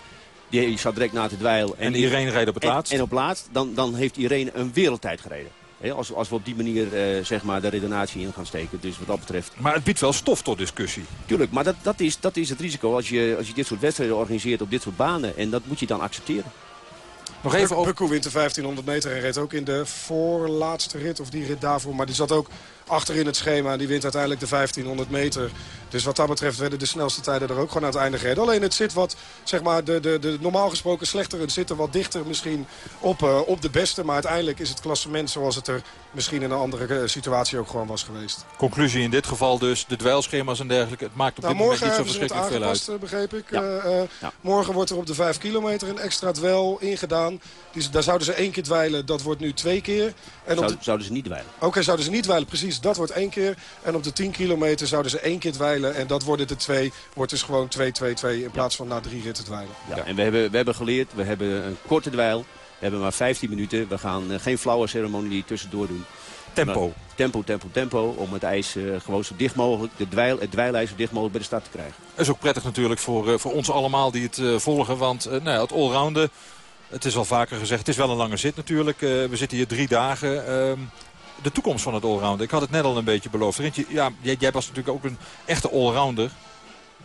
die zat direct na het dweil. En Irene rijdt op het en- laatst. En op laatst, dan, dan heeft Irene een wereldtijd gereden. Hè, als, als we op die manier eh, zeg maar de redenatie in gaan steken. Dus wat dat betreft... Maar het biedt wel stof tot discussie. Tuurlijk, maar dat, dat, is, dat is het risico als je, als je dit soort wedstrijden organiseert op dit soort banen. En dat moet je dan accepteren. Nog even over... Bukku wint de 1500 meter en reed ook in de voorlaatste rit. Of die rit daarvoor. Maar die zat ook achter in het schema. En die wint uiteindelijk de 1500 meter. Dus wat dat betreft werden de snelste tijden er ook gewoon aan het einde gereden. Alleen het zit wat, zeg maar, de, de, de normaal gesproken slechter. Het zit er wat dichter misschien op, eh, op de beste. Maar uiteindelijk is het klassement zoals het er misschien in een andere eh, situatie ook gewoon was geweest. Conclusie in dit geval dus, de dweilschema's en dergelijke. Het maakt op Nou, dit moment niet zo verschrikkelijk veel uit. eh, begreep ik. Ja. Eh, eh, Ja. Morgen wordt er op de 5 kilometer een extra dwel ingedaan. Die, daar zouden ze één keer dweilen, dat wordt nu twee keer. En op Zou, de, zouden ze niet dweilen. Oké, zouden ze niet dweilen, precies. Dat wordt één keer. En op de 10 kilometer zouden ze één keer dweilen. En dat worden de twee. Wordt dus gewoon 2-2-2 in plaats van na drie ritten dweilen. Ja. En we hebben, we hebben geleerd, we hebben een korte dweil. We hebben maar 15 minuten. We gaan eh, geen flauwe ceremonie tussendoor doen. Tempo. Maar tempo, tempo, tempo. Om het ijs eh, gewoon zo dicht mogelijk, de dweil, het dweilijs zo dicht mogelijk bij de start te krijgen. Dat is ook prettig natuurlijk voor, eh, voor ons allemaal die het eh, volgen. Want nou ja, het allrounden, het is al vaker gezegd, het is wel een lange zit natuurlijk. Eh, we zitten hier drie dagen. Ehm, de toekomst van het allrounden, ik had het net al een beetje beloofd. Rintje, ja, jij, jij was natuurlijk ook een echte allrounder.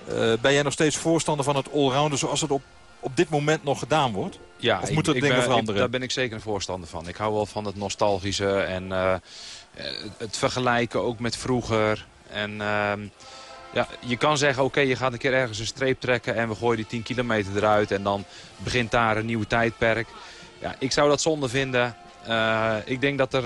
Eh, ben jij nog steeds voorstander van het allrounden zoals het op, op dit moment nog gedaan wordt? Ja, Of moeten ik dingen ben- ik- veranderen? daar ben ik zeker een voorstander van. Ik hou wel van het nostalgische en eh, eh, het vergelijken ook met vroeger. En ehm, ja, je kan zeggen, oké, je gaat een keer ergens een streep trekken en we gooien die 10 kilometer eruit. En dan begint daar een nieuw tijdperk. Ja, ik zou dat zonde vinden. Ik denk dat er,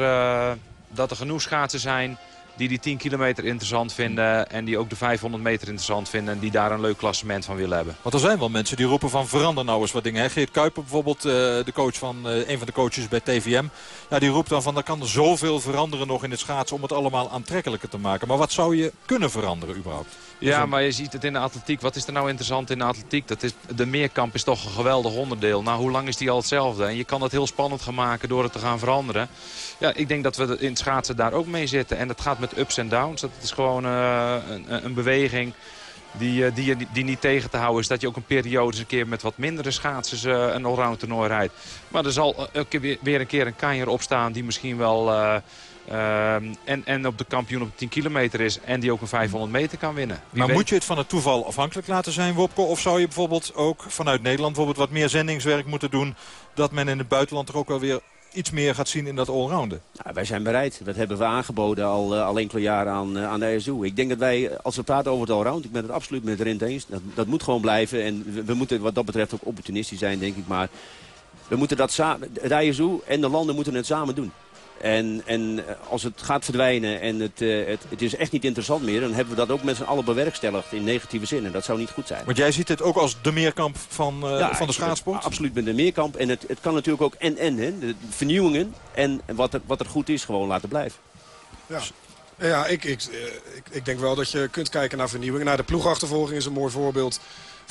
dat er genoeg schaatsen zijn die die 10 kilometer interessant vinden... en die ook de 500 meter interessant vinden... en die daar een leuk klassement van willen hebben. Want er zijn wel mensen die roepen van verander nou eens wat dingen. Hè? Geert Kuiper bijvoorbeeld, eh, de coach van, uh, een van de coaches bij TVM... Ja, die roept dan van er kan zoveel veranderen nog in het schaatsen... om het allemaal aantrekkelijker te maken. Maar wat zou je kunnen veranderen überhaupt? Ja, maar je ziet het in de atletiek. Wat is er nou interessant in de atletiek? Dat is, de meerkamp is toch een geweldig onderdeel. Nou, hoe lang is die al hetzelfde? En je kan het heel spannend gaan maken door het te gaan veranderen. Ja, ik denk dat we in het schaatsen daar ook mee zitten. En dat gaat met ups en downs. Dat is gewoon uh, een, een, beweging die, die, die niet tegen te houden is. Dat je ook een periode eens een keer met wat mindere schaatsers uh, een allround toernooi rijdt. Maar er zal uh, weer een keer een kanjer opstaan die misschien wel... Uh, en, en op de kampioen op 10 kilometer is. En die ook een 500 meter kan winnen. Wie maar weet... moet je het van het toeval afhankelijk laten zijn, Wopke? Of zou je bijvoorbeeld ook vanuit Nederland bijvoorbeeld wat meer zendingswerk moeten doen... dat men in het buitenland er ook wel weer iets meer gaat zien in dat allrounden? Nou, wij zijn bereid. Dat hebben we aangeboden al, uh, al enkele jaren aan, uh, aan de ASU. Ik denk dat wij, als we praten over het allround, ik ben het absoluut met Rint eens. Dat, dat moet gewoon blijven. En we, we, moeten wat dat betreft ook opportunistisch zijn, denk ik. Maar we moeten dat samen, het ASU en de landen moeten het samen doen. En, en als het gaat verdwijnen en het, uh, het, het, is echt niet interessant meer... dan hebben we dat ook met z'n allen bewerkstelligd in negatieve zin. En dat zou niet goed zijn. Want jij ziet het ook als de meerkamp van, uh, ja, van de schaatsport? absoluut met de meerkamp. En het, het kan natuurlijk ook en-en. De vernieuwingen en wat er, wat er goed is gewoon laten blijven. Ja. Ja, ik, ik, ik, ik denk wel dat je kunt kijken naar vernieuwingen. Nou, de ploegachtervolging is een mooi voorbeeld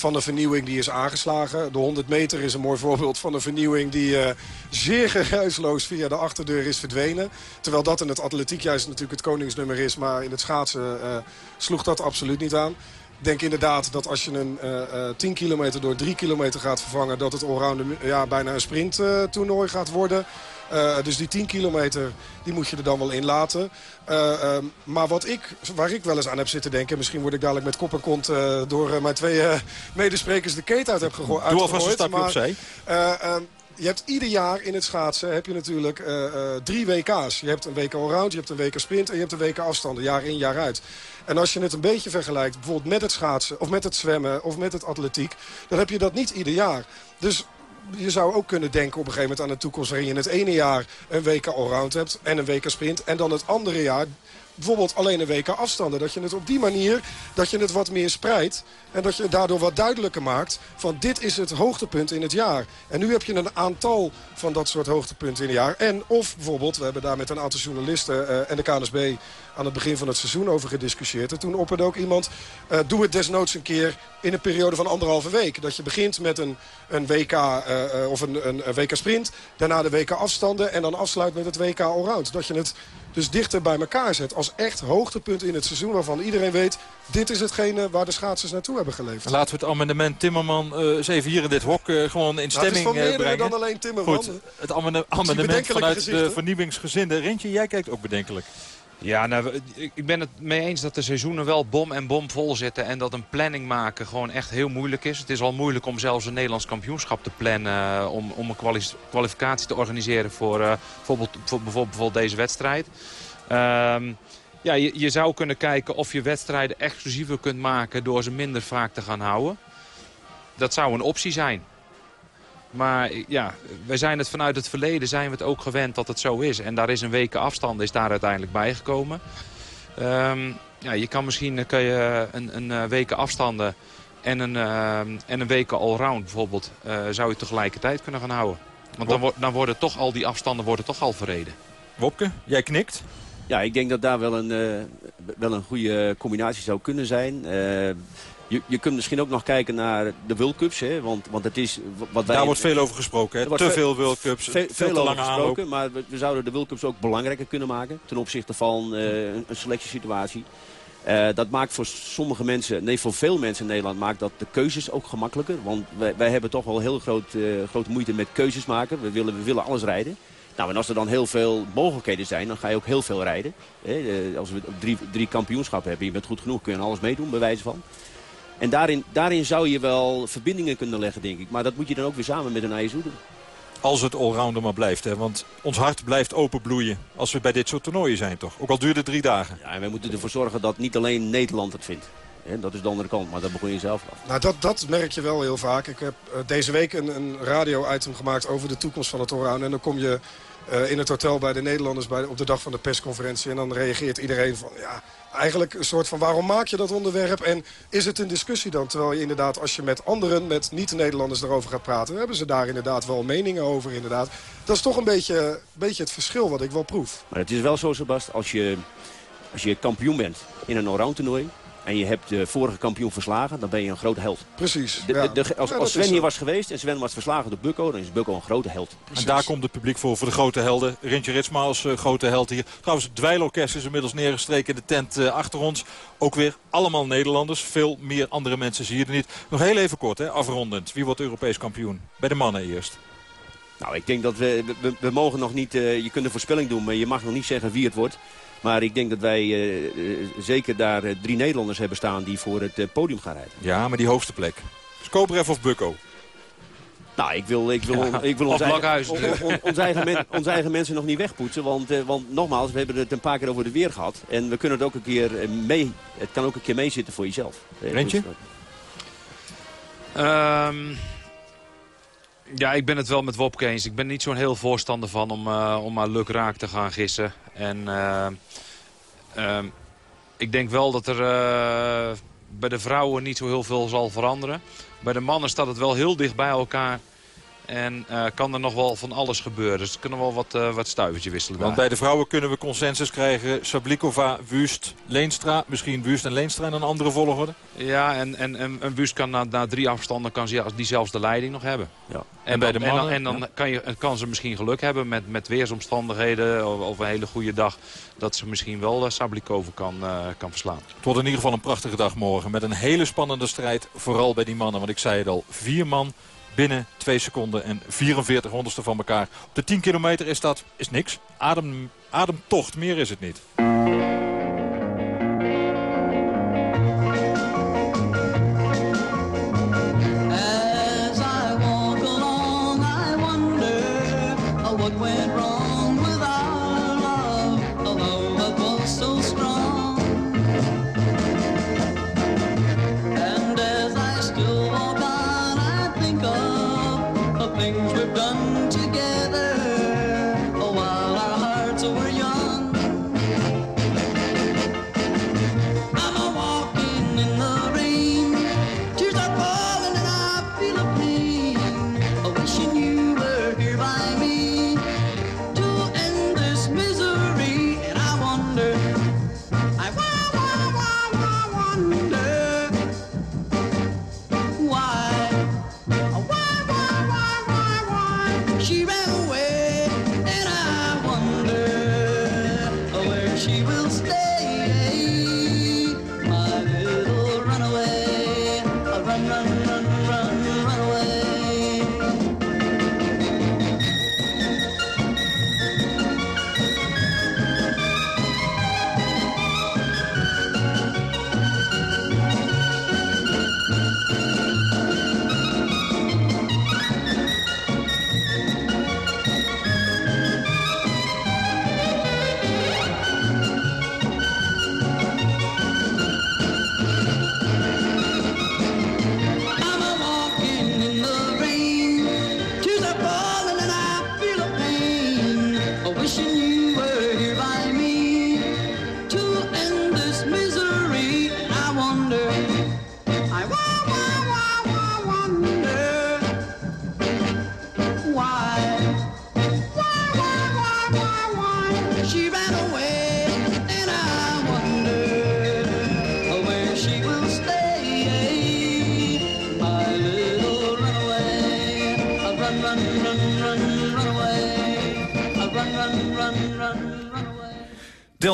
van een vernieuwing die is aangeslagen. De 100 meter is een mooi voorbeeld van een vernieuwing die uh, zeer geruisloos via de achterdeur is verdwenen. Terwijl dat in het atletiek juist natuurlijk het koningsnummer is. Maar in het schaatsen uh, sloeg dat absoluut niet aan. Ik denk inderdaad dat als je een uh, 10 kilometer door 3 kilometer gaat vervangen... dat het allround ja, bijna een sprinttoernooi gaat worden... Uh, dus die 10 kilometer die moet je er dan wel in laten. Uh, uh, maar wat ik, waar ik wel eens aan heb zitten denken... misschien word ik dadelijk met kop en kont door mijn twee medesprekers de keet uit heb gegooid. Doe alvast een stapje opzij. Ehm, je hebt ieder jaar in het schaatsen heb je natuurlijk drie WK's. Je hebt een WK allround, je hebt een WK sprint en je hebt een WK afstanden. Jaar in, jaar uit. En als je het een beetje vergelijkt bijvoorbeeld met het schaatsen... of met het zwemmen of met het atletiek... dan heb je dat niet ieder jaar. Dus je zou ook kunnen denken op een gegeven moment aan de toekomst... waarin je het ene jaar een WK allround hebt en een WK sprint... en dan het andere jaar bijvoorbeeld alleen een WK afstanden. Dat je het op die manier, dat je het wat meer spreidt. En dat je daardoor wat duidelijker maakt van dit is het hoogtepunt in het jaar. En nu heb je een aantal van dat soort hoogtepunten in het jaar. En of bijvoorbeeld, we hebben daar met een aantal journalisten uh, en de KNSB aan het begin van het seizoen over gediscussieerd. En toen opperde ook iemand, uh, doe het desnoods een keer in een periode van anderhalve week. Dat je begint met een, een WK uh, of een, een, een WK sprint, daarna de WK afstanden en dan afsluit met het WK allround. Dat je het dus dichter bij elkaar zet. Als echt hoogtepunt in het seizoen waarvan iedereen weet... dit is hetgene waar de schaatsers naartoe hebben geleverd. Laten we het amendement Timmerman uh, eens even hier in dit hok uh, gewoon in stemming nou, het is brengen. dan alleen Timmerman. Goed, het amendement vanuit gezichten. de vernieuwingsgezinde. Rentje, jij kijkt ook bedenkelijk. Ja, nou, ik ben het mee eens dat de seizoenen wel bom en bom vol zitten. En dat een planning maken gewoon echt heel moeilijk is. Het is al moeilijk om zelfs een Nederlands kampioenschap te plannen. Om, om een kwalificatie te organiseren voor, uh, bijvoorbeeld, voor bijvoorbeeld deze wedstrijd. Um, ja, je, je zou kunnen kijken of je wedstrijden exclusiever kunt maken door ze minder vaak te gaan houden. Dat zou een optie zijn. Maar ja, we zijn het vanuit het verleden zijn we het ook gewend dat het zo is. En daar is een weken afstand is daar uiteindelijk bijgekomen. Um, ja, je kan misschien eh, kan je een, een eh, weken afstanden en een, uh, en een weken allround bijvoorbeeld... Uh, zou je tegelijkertijd kunnen gaan houden. Want dan, wo dan worden toch al die afstanden worden toch al verreden. Wopke, jij knikt. Ja, ik denk dat daar wel een, uh, wel een goede combinatie zou kunnen zijn. Je, je kunt misschien ook nog kijken naar de World Cups. Hè, want, want het is wat wij Daar wordt veel over gesproken. Hè? Te veel World Cups, veel, veel, veel te lange gesproken, Maar we, we, zouden de World Cups ook belangrijker kunnen maken. Ten opzichte van uh, een, een selectiesituatie. Uh, dat maakt voor sommige mensen, nee voor veel mensen in Nederland, maakt dat de keuzes ook gemakkelijker. Want wij, wij hebben toch wel heel groot, uh, grote moeite met keuzes maken. We willen, we willen alles rijden. Nou, en als er dan heel veel mogelijkheden zijn, dan ga je ook heel veel rijden. He, als we drie, drie kampioenschappen hebben, je bent goed genoeg, kun je alles meedoen, bij wijze van. En daarin, daarin zou je wel verbindingen kunnen leggen, denk ik. Maar dat moet je dan ook weer samen met een ISU doen. Als het allrounder maar blijft, hè? want ons hart blijft openbloeien als we bij dit soort toernooien zijn, toch? Ook al duurt het drie dagen. Ja, en wij moeten ervoor zorgen dat niet alleen Nederland het vindt. He, dat is de andere kant, maar dat begon je zelf af. Nou, dat, dat merk je wel heel vaak. Ik heb uh, deze week een, een radio-item gemaakt over de toekomst van het allround. En dan kom je in het hotel bij de Nederlanders bij, op de dag van de persconferentie. En dan reageert iedereen van, ja, eigenlijk een soort van waarom maak je dat onderwerp? En is het een discussie dan? Terwijl je inderdaad, als je met anderen, met niet-Nederlanders erover gaat praten... hebben ze daar inderdaad wel meningen over, inderdaad. Dat is toch een beetje, beetje het verschil wat ik wel proef. Maar het is wel zo, Sebast, als je, als je kampioen bent in een allround toernooi en je hebt de vorige kampioen verslagen, dan ben je een grote held. Precies. De, ja. de, de, als, Ja, als Sven hier zo. was geweest en Sven was verslagen door Bukko, dan is Bukko een grote held. En daar komt het publiek voor, voor de grote helden. Rintje Ritsma als eh, grote held hier. Trouwens, het dweilorkest is inmiddels neergestreken in de tent eh, achter ons. Ook weer allemaal Nederlanders. Veel meer andere mensen zie je er niet. Nog heel even kort, hè, afrondend. Wie wordt Europees kampioen? Bij de mannen eerst. Nou, ik denk dat we, we, we mogen nog niet, eh, je kunt een voorspelling doen, maar je mag nog niet zeggen wie het wordt. Maar ik denk dat wij eh, eh, zeker daar eh, drie Nederlanders hebben staan die voor het podium gaan rijden. Ja, maar die hoogste plek. Skobrev of Bukko? Nou, ik wil, ik wil, Ja, ik wil ons, eigen, Blokhuizen. on- on- ons, eigen men- onze eigen mensen nog niet wegpoetsen. Want, eh, want nogmaals, we hebben het een paar keer over de weer gehad. En we kunnen het ook een keer mee, het kan ook een keer meezitten voor jezelf. Rentje? Ehm, ja, ik ben het wel met Wopke eens. Ik ben niet zo'n heel voorstander van om, eh, om maar lukraak te gaan gissen. En eh, ehm, ik denk wel dat er eh, bij de vrouwen niet zo heel veel zal veranderen. Bij de mannen staat het wel heel dicht bij elkaar. En eh, kan er nog wel van alles gebeuren. Dus kunnen wel wat, eh wat stuivertje wisselen Want daar. bij de vrouwen kunnen we consensus krijgen. Sablikova, Wust, Leenstra. Misschien Wust en Leenstra in een andere volgorde. Ja, en, en, en een Wust kan na, na drie afstanden kan ze- die zelfs de leiding nog hebben. Ja. En, bij dan- de en dan, mannen, en dan ja. kan, je, kan ze misschien geluk hebben met, met weersomstandigheden of, of een hele goede dag. Dat ze misschien wel uh, Sablikova kan, kan verslaan. Het wordt in ieder geval een prachtige dag morgen. Met een hele spannende strijd. Vooral bij die mannen. Want ik zei het al, vier man binnen 2 seconden en 44 honderdste van elkaar. Op de 10 kilometer is dat is niks. Adem, ademtocht, meer is het niet.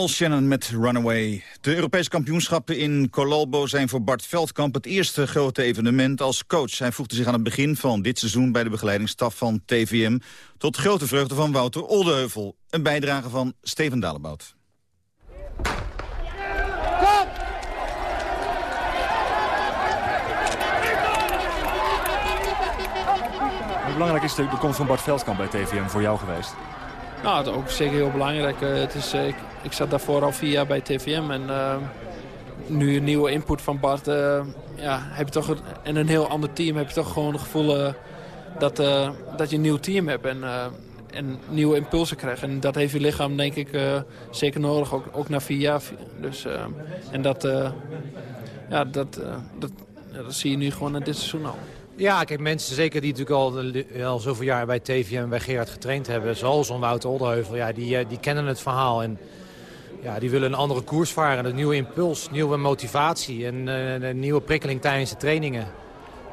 Shannon met Runaway. De Europese kampioenschappen in Colalbo zijn voor Bart Veldkamp het eerste grote evenement als coach. Hij voegde zich aan het begin van dit seizoen bij de begeleidingsstaf van TVM... tot grote vreugde van Wouter Oldeheuvel. Een bijdrage van Steven Dalebout. Hoe belangrijk is de, de komst van Bart Veldkamp bij TVM voor jou geweest? Nou, dat is ook zeker heel belangrijk. Eh, het is, eh, ik, ik zat daarvoor al vier jaar bij TVM. En eh, nu een nieuwe input van Bart. ja, heb je toch en een heel ander team. Heb je toch gewoon het gevoel dat, dat je een nieuw team hebt. En, en nieuwe impulsen krijgt. En dat heeft je lichaam denk ik zeker nodig, ook, ook na vier jaar. Dus, en dat, ja, dat, dat, dat zie je nu gewoon in dit seizoen al. Ja, kijk, mensen zeker die natuurlijk al, eh, al zoveel jaar bij TVM en bij Gerard getraind hebben... zoals zo'n Wouter Oldeheuvel, ja, die, eh, die kennen het verhaal. En ja, die willen een andere koers varen, een nieuwe impuls, nieuwe motivatie... en eh, een nieuwe prikkeling tijdens de trainingen.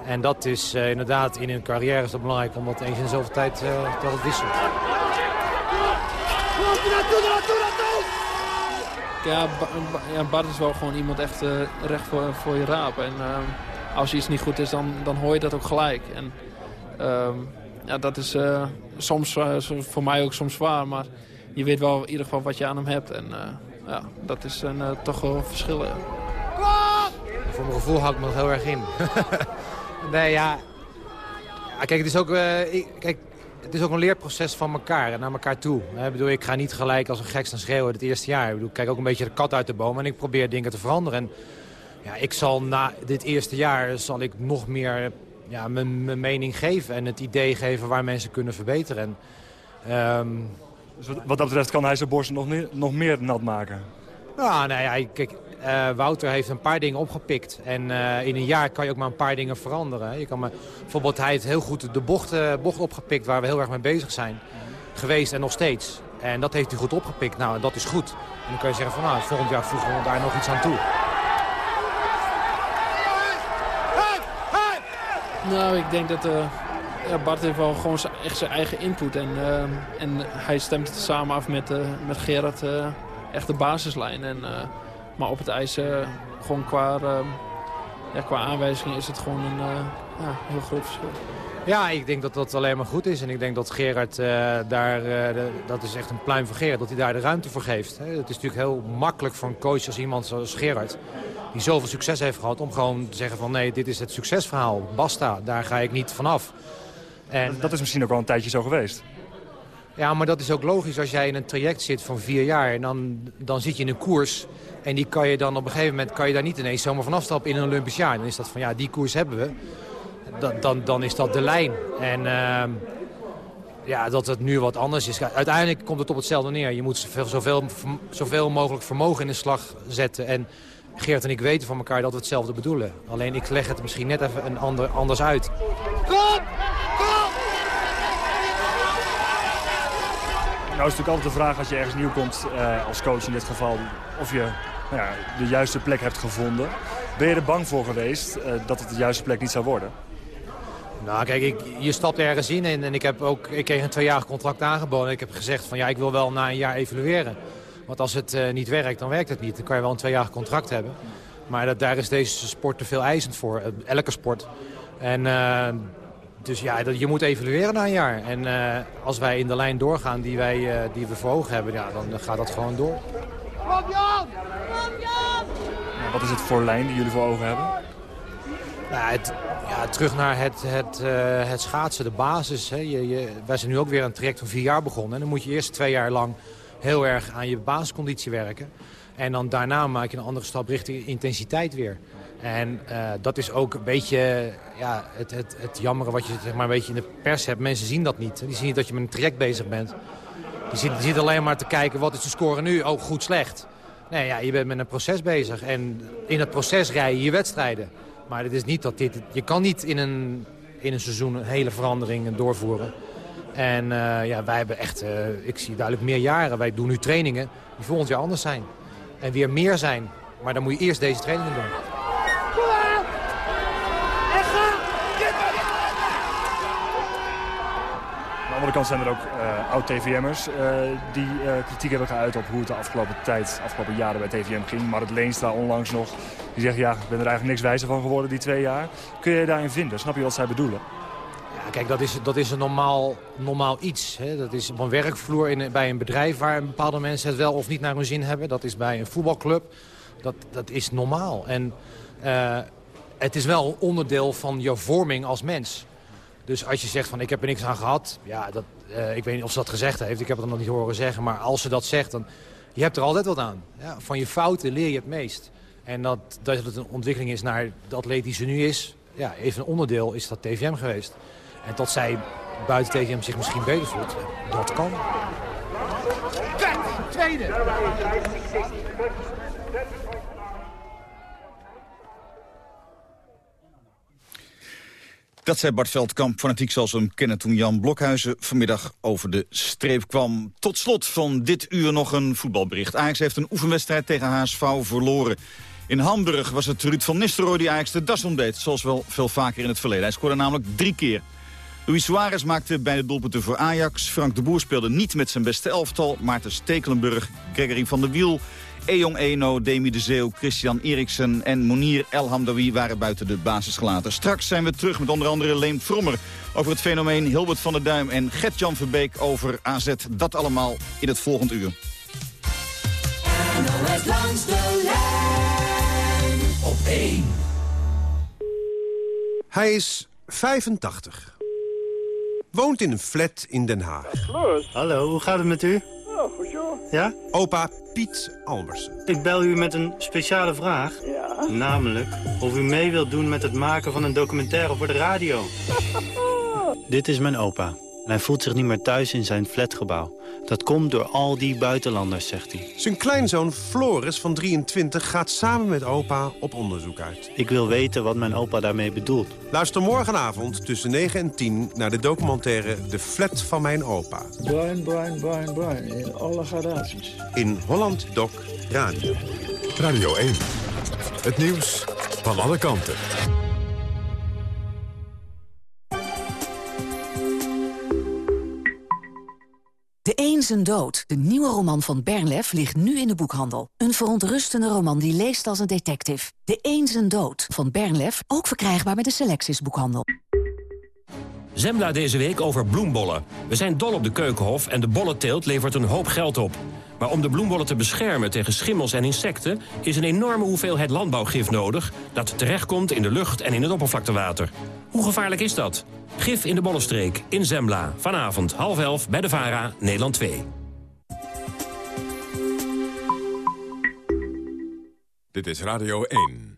En dat is inderdaad in hun carrière is dat belangrijk... omdat eens in zoveel tijd eh, dat het wisselt. Ja, Ba- Ba- ja, Bart is wel gewoon iemand echt recht voor, voor je raap. En ehm, als iets niet goed is, dan, dan hoor je dat ook gelijk. En ehm, ja, dat is eh, soms eh, voor mij ook soms zwaar, maar je weet wel in ieder geval wat je aan hem hebt. En eh, ja, dat is een, toch wel verschil. Voor mijn gevoel hou ik me nog heel erg in. nee, ja. ja kijk, het is ook, kijk, het is ook een leerproces van elkaar en naar elkaar toe. Ik bedoel, ik ga niet gelijk als een gek staan schreeuwen het eerste jaar. Ik, bedoel, kijk ook een beetje de kat uit de boom en ik probeer dingen te veranderen. En ja, ik zal na dit eerste jaar zal ik nog meer ja, mijn, mijn mening geven en het idee geven waar mensen kunnen verbeteren. En, ehm, Dus wat, wat dat betreft kan hij zijn borst nog, meer- nog meer nat maken. Nou, nou ja, kijk, eh, Wouter heeft een paar dingen opgepikt. En eh, in een jaar kan je ook maar een paar dingen veranderen. Je kan maar, bijvoorbeeld, hij heeft heel goed de bocht, bocht opgepikt waar we heel erg mee bezig zijn. Geweest en nog steeds. En dat heeft hij goed opgepikt. Nou, dat is goed. En dan kun je zeggen van, nou, volgend jaar voegen we daar nog iets aan toe. Nou, ik denk dat eh, Bart heeft wel gewoon echt zijn eigen input. En, eh, en hij stemt het samen af met, eh, met Gerard echt de basislijn. En, maar op het ijs, gewoon qua, ja, qua aanwijzingen is het gewoon een ja, heel groot verschil. Ja, ik denk dat dat alleen maar goed is. En ik denk dat Gerard daar, dat is echt een pluim van Gerard, dat hij daar de ruimte voor geeft. Het is natuurlijk heel makkelijk voor een coach als iemand zoals Gerard, die zoveel succes heeft gehad, om gewoon te zeggen van nee, dit is het succesverhaal. Basta, daar ga ik niet vanaf. En, Dat is misschien ook wel een tijdje zo geweest. ja, maar dat is ook logisch als jij in een traject zit van vier jaar. En dan, dan zit je in een koers. En die kan je dan op een gegeven moment kan je daar niet ineens zomaar vanaf stappen in een Olympisch jaar. Dan is dat van ja, die koers hebben we. Dan, dan, dan is dat de lijn. En ehm, ja, dat het nu wat anders is. Uiteindelijk komt het op hetzelfde neer. Je moet zoveel, zoveel, zoveel mogelijk vermogen in de slag zetten. En Geert en ik weten van elkaar dat we hetzelfde bedoelen. Alleen ik leg het misschien net even een ander, anders uit. Nou is natuurlijk altijd de vraag als je ergens nieuw komt eh, als coach in dit geval... of je nou ja, de juiste plek hebt gevonden. Ben je er bang voor geweest eh, dat het de juiste plek niet zou worden? Nou, kijk, ik, je stapt ergens in en, en ik, heb ook, ik kreeg een tweejarig contract aangeboden. Ik heb gezegd van ja, ik wil wel na een jaar evalueren. Want als het eh, niet werkt, dan werkt het niet. Dan kan je wel een tweejarig contract hebben. Maar dat, daar is deze sport te veel eisend voor. eh, elke sport. En eh, dus ja, dat, je moet evalueren na een jaar. En eh, als wij in de lijn doorgaan die, wij, eh, die we voor ogen hebben, ja, dan gaat dat gewoon door. Nou, wat is het voor lijn die jullie voor ogen hebben? Nou, het, ja, terug naar het, het, eh, het schaatsen, de basis. Hè. Je, je, wij zijn nu ook weer een traject van vier jaar begonnen. En dan moet je eerst twee jaar lang heel erg aan je basisconditie werken. En dan daarna maak je een andere stap richting intensiteit weer. En eh, dat is ook een beetje ja, het, het, het jammere wat je zeg maar, een beetje in de pers hebt. Mensen zien dat niet. Die zien niet dat je met een traject bezig bent. Die zitten, alleen maar te kijken, wat is de score nu? Oh, goed, slecht. Nee, ja, je bent met een proces bezig. En in het proces rij je je wedstrijden. Maar het is niet dat dit... Je kan niet in een, in een seizoen een hele verandering doorvoeren. En eh, ja, wij hebben echt... eh, ik zie duidelijk meer jaren. Wij doen nu trainingen die volgend jaar anders zijn. En weer meer zijn. Maar dan moet je eerst deze trainingen doen. Aan de andere kant zijn er ook eh, oud-TVM'ers die kritiek hebben geuit op hoe het de afgelopen tijd, afgelopen jaren bij TVM ging. Marit Leenstra onlangs nog, die zegt ja, ik ben er eigenlijk niks wijzer van geworden die twee jaar. Kun je daarin vinden? Snap je wat zij bedoelen? Ja, kijk, dat is, dat is een normaal, normaal iets. Hè. Dat is op een werkvloer in, bij een bedrijf waar bepaalde mensen het wel of niet naar hun zin hebben. Dat is bij een voetbalclub. Dat, dat is normaal. En eh, het is wel een onderdeel van je vorming als mens. Dus als je zegt van ik heb er niks aan gehad. Ja, dat, eh, ik weet niet of ze dat gezegd heeft. Ik heb het nog niet horen zeggen. Maar als ze dat zegt, dan je hebt er altijd wat aan. Ja, van je fouten leer je het meest. En dat, dat het een ontwikkeling is naar de atleet die ze nu is. Ja, even een onderdeel is dat TVM geweest. En tot zij buiten tegen hem zich misschien beter voelt, dat kan. Tweede. Dat zei Bart Veldkamp, fanatiek zoals we hem kennen toen Jan Blokhuizen vanmiddag over de streep kwam. Tot slot van dit uur nog een voetbalbericht. Ajax heeft een oefenwedstrijd tegen HSV verloren. In Hamburg was het Ruud van Nistelrooy die Ajax de das omdeed, zoals wel veel vaker in het verleden. Hij scoorde namelijk drie keer. Luis Suarez maakte beide doelpunten voor Ajax. Frank de Boer speelde niet met zijn beste elftal. Maarten Stekelenburg, Gregory van der Wiel, Ejong Eno, Demi de Zeeuw, Christian Eriksen en Monir El Hamdawi waren buiten de basis gelaten. Straks zijn we terug met onder andere Leem Frommer over het fenomeen Hilbert van der Duim en Gert-Jan Verbeek over AZ. Dat allemaal in het volgend uur. NOS langs de lijn op 1. Hij is 85. Woont in een flat in Den Haag. Hallo, hoe gaat het met u? Ja, goed joh. Ja? Opa Piet Albersen. Ik bel u met een speciale vraag. Ja? Namelijk of u mee wilt doen met het maken van een documentaire voor de radio. Dit is mijn opa. En hij voelt zich niet meer thuis in zijn flatgebouw. Dat komt door al die buitenlanders, zegt hij. Zijn kleinzoon Floris van 23 gaat samen met opa op onderzoek uit. Ik wil weten wat mijn opa daarmee bedoelt. Luister morgenavond tussen 9 en 10 naar de documentaire De Flat van mijn opa. Brian, Brian, Brian, Brian. In alle gradaties. In Holland Doc Radio. Radio 1. Het nieuws van alle kanten. De Een dood, de nieuwe roman van Bernlef, ligt nu in de boekhandel. Een verontrustende roman die leest als een detective. De Een dood van Bernlef, ook verkrijgbaar bij de Selectis boekhandel. Zembla deze week over bloembollen. We zijn dol op de keukenhof en de bollenteelt levert een hoop geld op. Maar om de bloembollen te beschermen tegen schimmels en insecten... is een enorme hoeveelheid landbouwgif nodig... dat terechtkomt in de lucht en in het oppervlaktewater. Hoe gevaarlijk is dat? Gif in de bollenstreek, in Zembla. Vanavond half elf bij de VARA, Nederland 2. Dit is Radio 1.